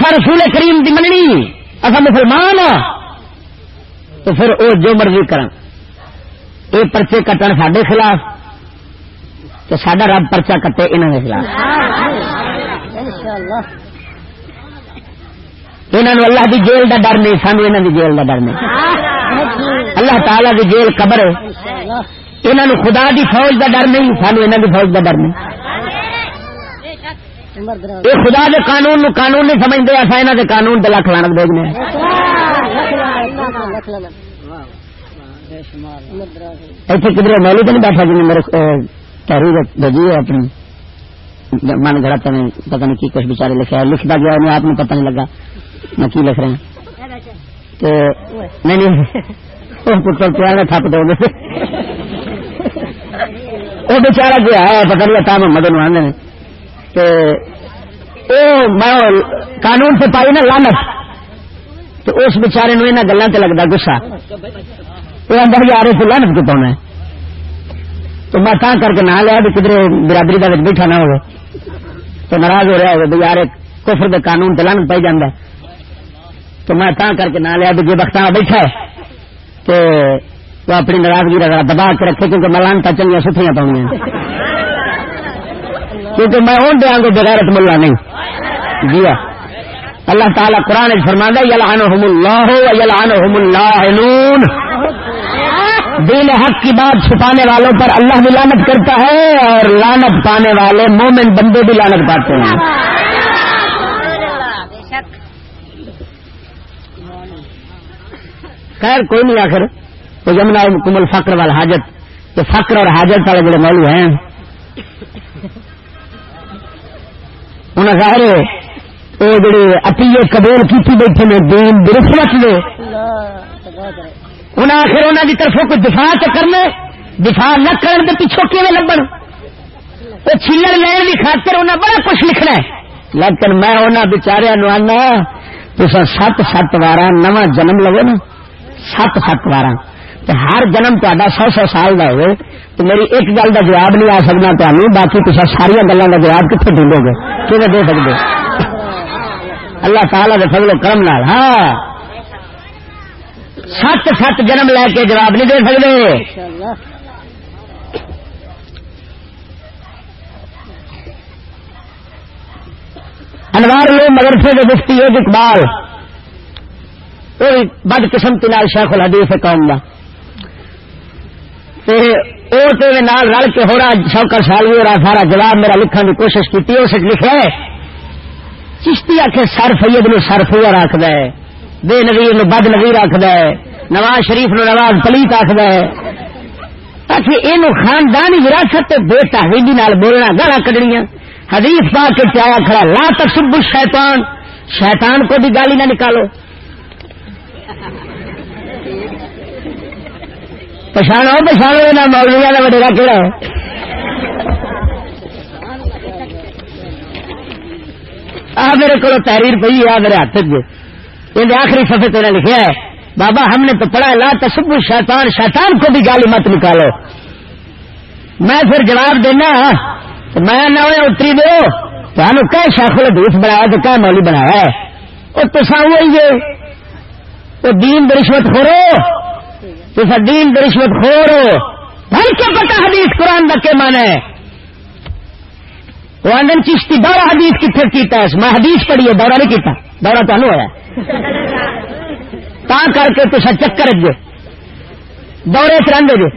اصا رسول کریم کی مننی۔ اصا مسلمان ہاں۔ تو پھر وہ جو مرضی کر یہ پرچے کٹن سڈے خلاف تو سڈا رب پرچا کٹے انہوں کے خلاف۔ انہوں اللہ دی جیل دا ڈر نہیں سانو انہوں دی جیل دا ڈر نہیں۔ اللہ تعالی دی جیل قبر انہوں خدا دی فوج دا ڈر نہیں سانو انہوں دی فوج دا ڈر نہیں۔ یہ خدا دے قانون نو قانون نہیں سمجھتے اصا یہاں کے قانون دے لکھ لانت دیکھنے اتنے کدھر مولی تو جی نہیں بیٹھا جی میرے تحریر بھیجی ہے اپنی من گڑا پتہ نہیں کی کچھ بےچارے لکھا لکھتا گیا، انہیں آپ پتہ نہیں لگا میں کی لکھ رہا ہوں۔ تو، نہیں نہیں پتر پیا تھپ دو گے۔ وہ بچارا جو ہے پتہ نہیں تا محمد آدھے تو میں قانون سے پائی نا لانت۔ تو اس بچارے نو یہاں گلوں سے لگتا گسا وہ اندر جا رہے تھے لانت کو پاؤنا تو میں تا کر کے نہ لیا بھی کدھر برادری کا بیٹھا نہ ہو تو ناراض ہو رہا ہوگا بھی یار کفر دے قانون سے لانت پائی جانا تو میں تا کر کے نہ لیا بھی جی وقت بیٹھا ہے، تو اپنی ناراضگی رکھا دبا کے رکھے کیونکہ میں لانتا چنگیا ستھیاں پاؤں کیونکہ میں ہوں دیا گا بغیرت ملا نہیں۔ جی ہاں۔ اللہ تعالیٰ قرآن فرماندہ یلان اللہ یلان اللہ دین حق کی بات چھپانے والوں پر اللہ بھی لانت کرتا ہے اور لانت پانے والے مومن بندے بھی لانت پاتے ہیں۔ خیر، کوئی نہیں آخر۔ تو جمنا کمل فخر والا حاجت تو فخر اور حاجت والے جڑے مولو ہیں۔ انہیں ظاہر وہ جڑے اپیے قبول کی بیٹھے نے، دین برسمت دے۔ انہیں آخر انہوں کی طرف کوئی دفاع تو کرنا دفاع نہ کرن کے پیچھوں کیون لبن وہ چیلر لین کی خاطر انہیں بڑا کچھ لکھنا ہے۔ لیکن میں انہوں بچاریا نو آنا ہاں، تو سات سات وار نواں جنم لو نا۔ سات سات وار ہر جنم تا سو سو سال کا ہوئے، تو میری ایک گل کا جواب نہیں آ سکنا تمہیں باقی پچھا سارا گلوں کا جواب کتنے ڈھونڈو گے؟ کہ دے سکتے اللہ تعالی کے فضل کرم نال ہاں۔ سات سات جنم لے کے جواب نہیں دے سکتے انوار لو مدرسے کے مفتی ہے اقبال۔ بد قسمتی شیخ الحدیث قوم کا رل کے ہو رہا شوکر سال ہو رہا سارا جواب میرا لکھن کی کوشش کی اس لکھا چشتی آخ سر فید نو سر فور آخد بے نویر نو بد نویر آخد نواز شریف نو نواز پلیت آخد تاکہ یہ خاندانی وراثت بے تحریبی نال بولنا گالا کڈنیاں۔ حدیث پا کے چایا کھڑا، لا تسب شیطان شیطان کو بھی گالی نہ نکالو۔ پچھاڑو پچھاڑو یہاں مولویا کا وڈیرا کہڑا ہے؟ آ میرے کو تحریر پی ہے میرے ہاتھ یہ آخری سفے تیرا لکھا ہے، بابا ہم نے تو پڑھا لا تصب شیطان شیطان کو بھی گالی مت نکالو۔ میں پھر جواب دینا میں نہ اتری دو تو کہ شیخ الحدیث بنایا تو کیا مولی بنایا ہے۔ وہ تو سام ہوئی وہ دین برشوت خورو۔ تو دین رشوت خور ہو۔ بھائی کیا پتا حدیث قرآن کا کیا مانا ہے۔ وہ آدھن چشتی دورہ حدیث کتنے کیتا ہے۔ میں حدیث پڑھی ہے، دورہ نہیں کیتا۔ دورہ تو ہوا تا کر کے تو چکر جو۔ دورے سے رنگ جو۔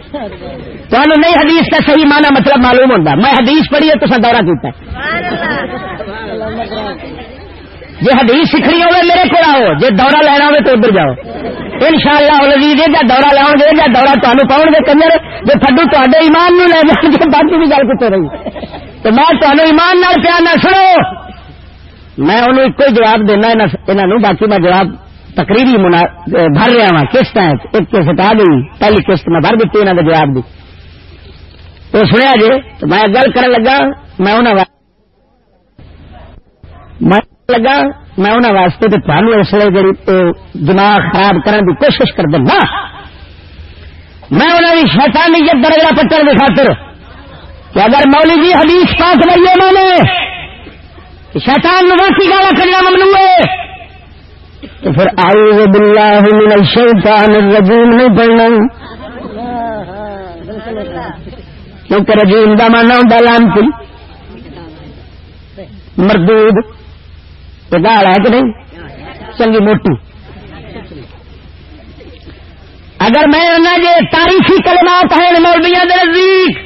تو نہیں، حدیث کا صحیح مانا مطلب معلوم ہوتا میں حدیث پڑھی ہے تو دورہ کیتا ہے۔ جی حدیث سیکھنی ہوگی میرے کو آؤ جی دورہ لینا ہو تو ادھر جاؤ۔ ان شاء اللہ جا دورہ لاؤ گے جا دورہ تمہیں پاؤ گے کنجر جو تھڈو تے ایمان نو لے جان گے باقی بھی گل کتنے رہی۔ تو میں تمہیں ایمان نال پیا نہ سنو۔ میں انہوں ایک جواب دینا انہوں باقی میں جواب تقریبی بھر رہا وا قسط ہے ایک قسط آ گئی پہلی قسط میں بھر دیتی انہوں نے جواب دی۔ تو سنیا جی تو میں گل کر لگا، میں انہوں لگا، میں انہوں واسطے تو تمہیں اس لیے جی دماغ خراب کرنے کی کوشش کر دینا ہاں۔ میں انہوں نے شیطانیت درجہ پٹن کی خاطر کہ اگر مولی جی حدیث پاک لئیے انہوں نے شیطان نو واقعی گالا کرنا ممنوع ہے، تو پھر اعوذ باللہ من الشیطان الرجیم نہیں پڑھنا۔ کیونکہ رجیم دا مانا ہوں لانتی مردود۔ یہ گال ہے کہ نہیں؟ چنگی موٹی۔ اگر میں جی تاریخی کلمات ہیں مولویا نزدیک،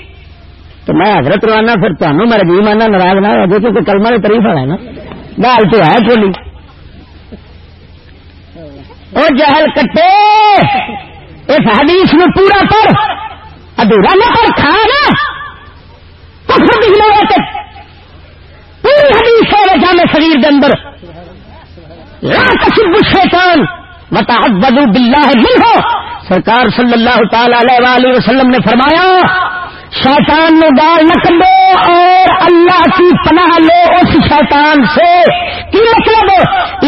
تو میں حضرت روانہ پھر تمہیں میرا جی مانا ناراض نہ ہو کیونکہ کلمہ کی تاریف والا ہے نا۔ گال تو ہے تھوڑی وہ جہل کٹے، اس حدیث میں پورا پر ادھورا نہ پر کھا نا کفر دکھنے ہوئے پوری حدیث ہے، جامع شریر کے اندر۔ لا کشب الشیطان متعبدوا باللہ منہ. سرکار صلی اللہ تعالی علیہ وسلم نے فرمایا، شیطان نے گال نہ کرو اور اللہ کی پناہ لو اس شیطان سے. کی مطلب؟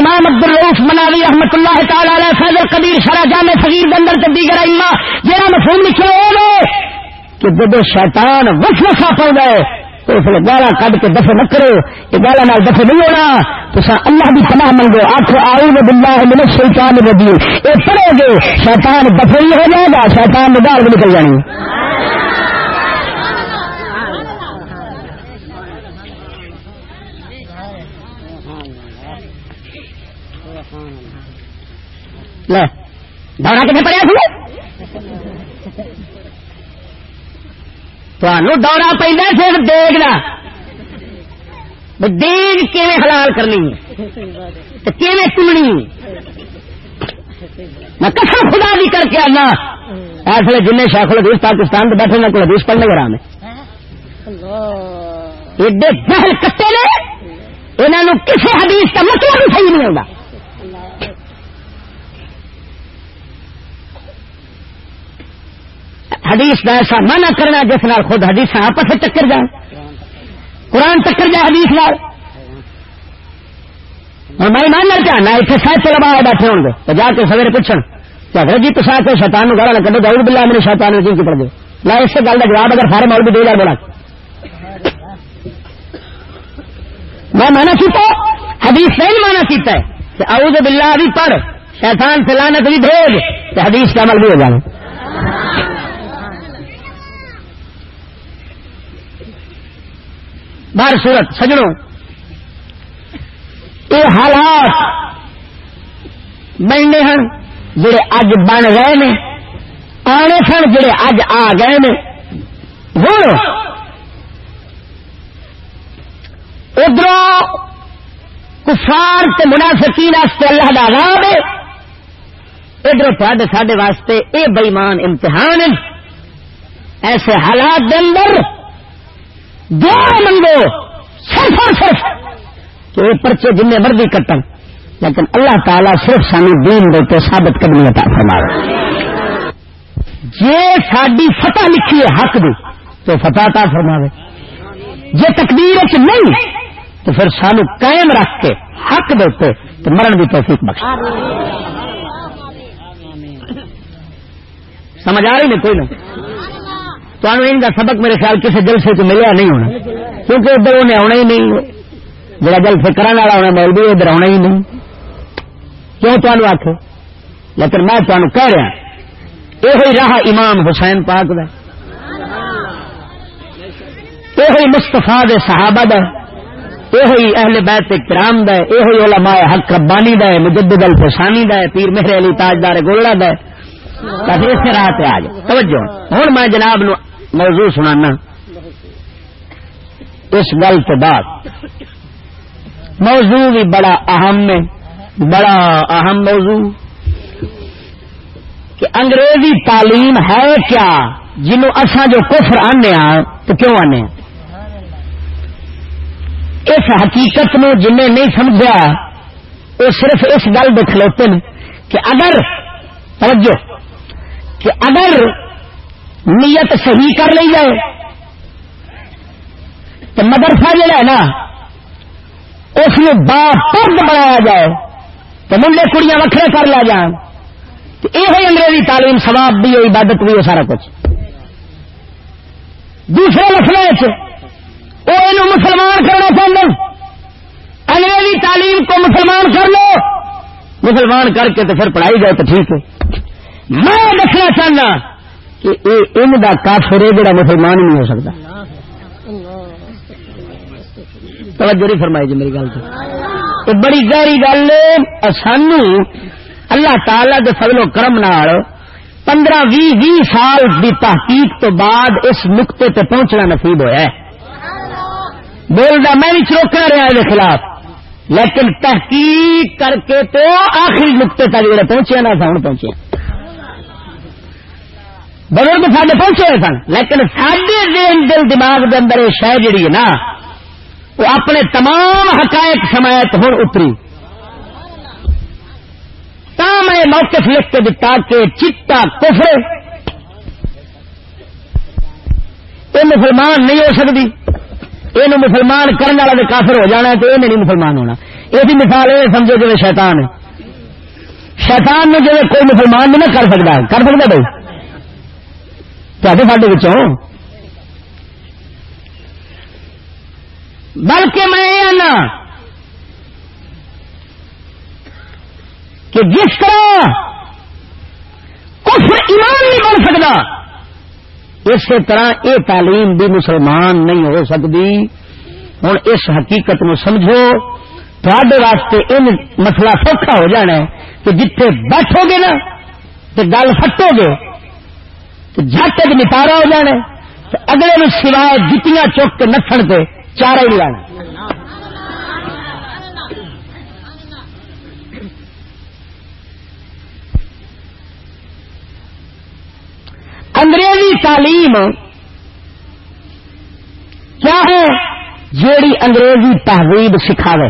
امام عبد الروف مناوی رحمت اللہ تعالی علیہ فیض القبیر شرح جامع صغیر کے اندر دیگر اما جہاں مفہوم لکھے ہوئے کہ جب شیطان وس وسا پڑ گئے تو اس لیے گالا کھ کے دفع نہ کرو، یہ گالا نال دفع نہیں ہونا۔ تو اللہ بھی پناہ منگو آخ آؤ باللہ من الشیطان الرجیم۔ یہ پڑھو گے، شیطان دفع ہی ہو جائے گا، شیطان میں گال بھی نکل جانی۔ دورا کتنے پڑیا تھی دورا پہلے پھر دیکھنا دیگ کی حلال کرنی؟ کمنی میں کسم خدا بھی کر کے آنا. ایسے جن شیخ الحدیث پاکستان کے بیٹھے کوئی حدیث پڑھنے گرام ایڈے جہل کٹے نے انہوں کسی حدیث کا مطلب بھی صحیح نہیں ہوگا حدیث کا ایسا منع کرنا جس نال خود حدیث آپس سے ٹکر جائے قرآن ٹکر جائے حدیث نال۔ اور میں مان لگ جانا اتنے سات چلوا بیٹھے ہوں گے۔ تو جا کے سویرے پوچھن، کیا اگر جی تو ساتھ شیطان گالا نہ کرو دور بلا میرے شیطان جن کی پڑھ دو لا، اس سے گل کا جواب اگر سارے مول بھی دے جائے بولا۔ میں مانا کیتا حدیث نہیں مانا کیتا ہے کہ اعوذ باللہ بھی پڑھ، شیطان سے لانت بھی بھیج کہ حدیث کا عمل بھی ہو جانا۔ بار صورت سجڑوں یہ حالات بننے ہیں، جڑے اج بن رہے نے، آنے سن جڑے اج آ گئے نے۔ ہوں ادھر کفار تے منافقین واسطے اللہ کا عذاب ہے۔ ادھر تھوڑے سڈے واسطے اے بےمان امتحان ایسے حالات دے اندر دعا منگو، صرف اور صرف۔ کہ یہ پرچے جن مرضی کٹن، لیکن اللہ تعالیٰ صرف سانو دین دیتے ثابت کرنی عطا فرما جی ساری فتح لکھی ہے حق دی، تو فتح عطا فرما جی تقدیر نہیں، تو پھر سانو قائم رکھ کے حق دیتے تو مرن بھی توفیق بخش۔ سمجھ آ رہی نہیں کوئی نہیں۔ تو ان کا سبق میرے خیال کسی دل سے تو ملیا نہیں ہونا۔ کیونکہ ادھر انہیں آنا ہی نہیں۔ جڑا جل فکر والا ہونا مول بھی ادھر آنا ہی نہیں۔ کیوں تمہیں آخ لیکن میں تمہیں کہہ رہا یہ راہ امام حسین پاک دا۔ یہ مستفا دے صحابہ دا۔ یہ اہل بیت کرام دا۔ یہ علماء حق ربانی دا۔ مجدد الفسانی دا۔ پیر مہر علی تاجدار گولڑا دا۔ اس راہ پہ آ جائے توجہ۔ ہوں میں جناب نو موضوع سنانا۔ اس گل کے بعد۔ موضوع بھی بڑا اہم ہے۔ بڑا اہم موضوع۔ کہ انگریزی تعلیم ہے کیا؟ جنوں اصا جو کفر آنے تو کیوں آنے اس حقیقت نو جن نہیں سمجھا، وہ صرف اس گل دکھلوتے ہیں کہ اگر، توجہ۔ کہ اگر نیت صحیح کر لی جائے تو مدرسہ جڑا ہے نا، اس میں با پرد بنایا جائے تو منڈے کڑیاں وکھرے کر لیا جان تو یہ انگریزی تعلیم سواب بھی ہو عبادت بھی ہو سارا کچھ۔ دوسرے لفظ وہ مسلمان کرنا چاہتے انگریزی تعلیم کو مسلمان کر لو۔ مسلمان کر کے تو پھر پڑھائی جائے تو ٹھیک ہے۔ میں دکھنا چاہنا کہ ان کا کافر ہے جڑا مسلمان نہیں ہو سکتا۔ توجہ نہیں فرمائی جی میری گل تو۔ بڑی گہری گل سانو اللہ تعالی کے فضل و کرم نال پندرہ بھی بھی سال کی تحقیق تو بعد اس نقطے تے پہنچنا نصیب ہوا ہے۔ بولتا میں بھی چروکا رہا یہ خلاف، لیکن تحقیق کر کے تو آخری نقطے تک جڑے پہنچے نا سن پہنچے بزرگ سارے پہنچے سن، لیکن سڈے دین دل، دماغ کے اندر یہ شہ جڑی ہے نا، وہ اپنے تمام حقائق سمایت ہوں اتری۔ تا میں موقف لکھ کے دتا کہ چٹا کفر یہ مسلمان نہیں ہو سکتی۔ یہ مسلمان کرنے والا کافر ہو جانا تو یہ نہیں مسلمان ہونا۔ یہ مثال یہ سمجھو جی شیطان شیطان نے جی کوئی مسلمان نہیں نہ کر سکتا کر سکتا بھائی؟ تے ساڈے بچوں بلکہ میں یہ کہ جس طرح کفر ایمان نہیں بن سکتا اسی طرح یہ تعلیم بھی مسلمان نہیں ہو سکتی ہوں اس حقیقت نو سمجھو تھوڑے واسطے ان مسئلہ سوکھا ہو جانا ہے کہ جتھے بیٹھو گے نا تو گل فٹو گے تو جٹ نتارا ہو جانا تو اگلے سوائے جتیاں چک کے نسن پہ چارا ہی لانا انگریزی تعلیم کیا ہے؟ جیڑی انگریزی تہذیب سکھاوے۔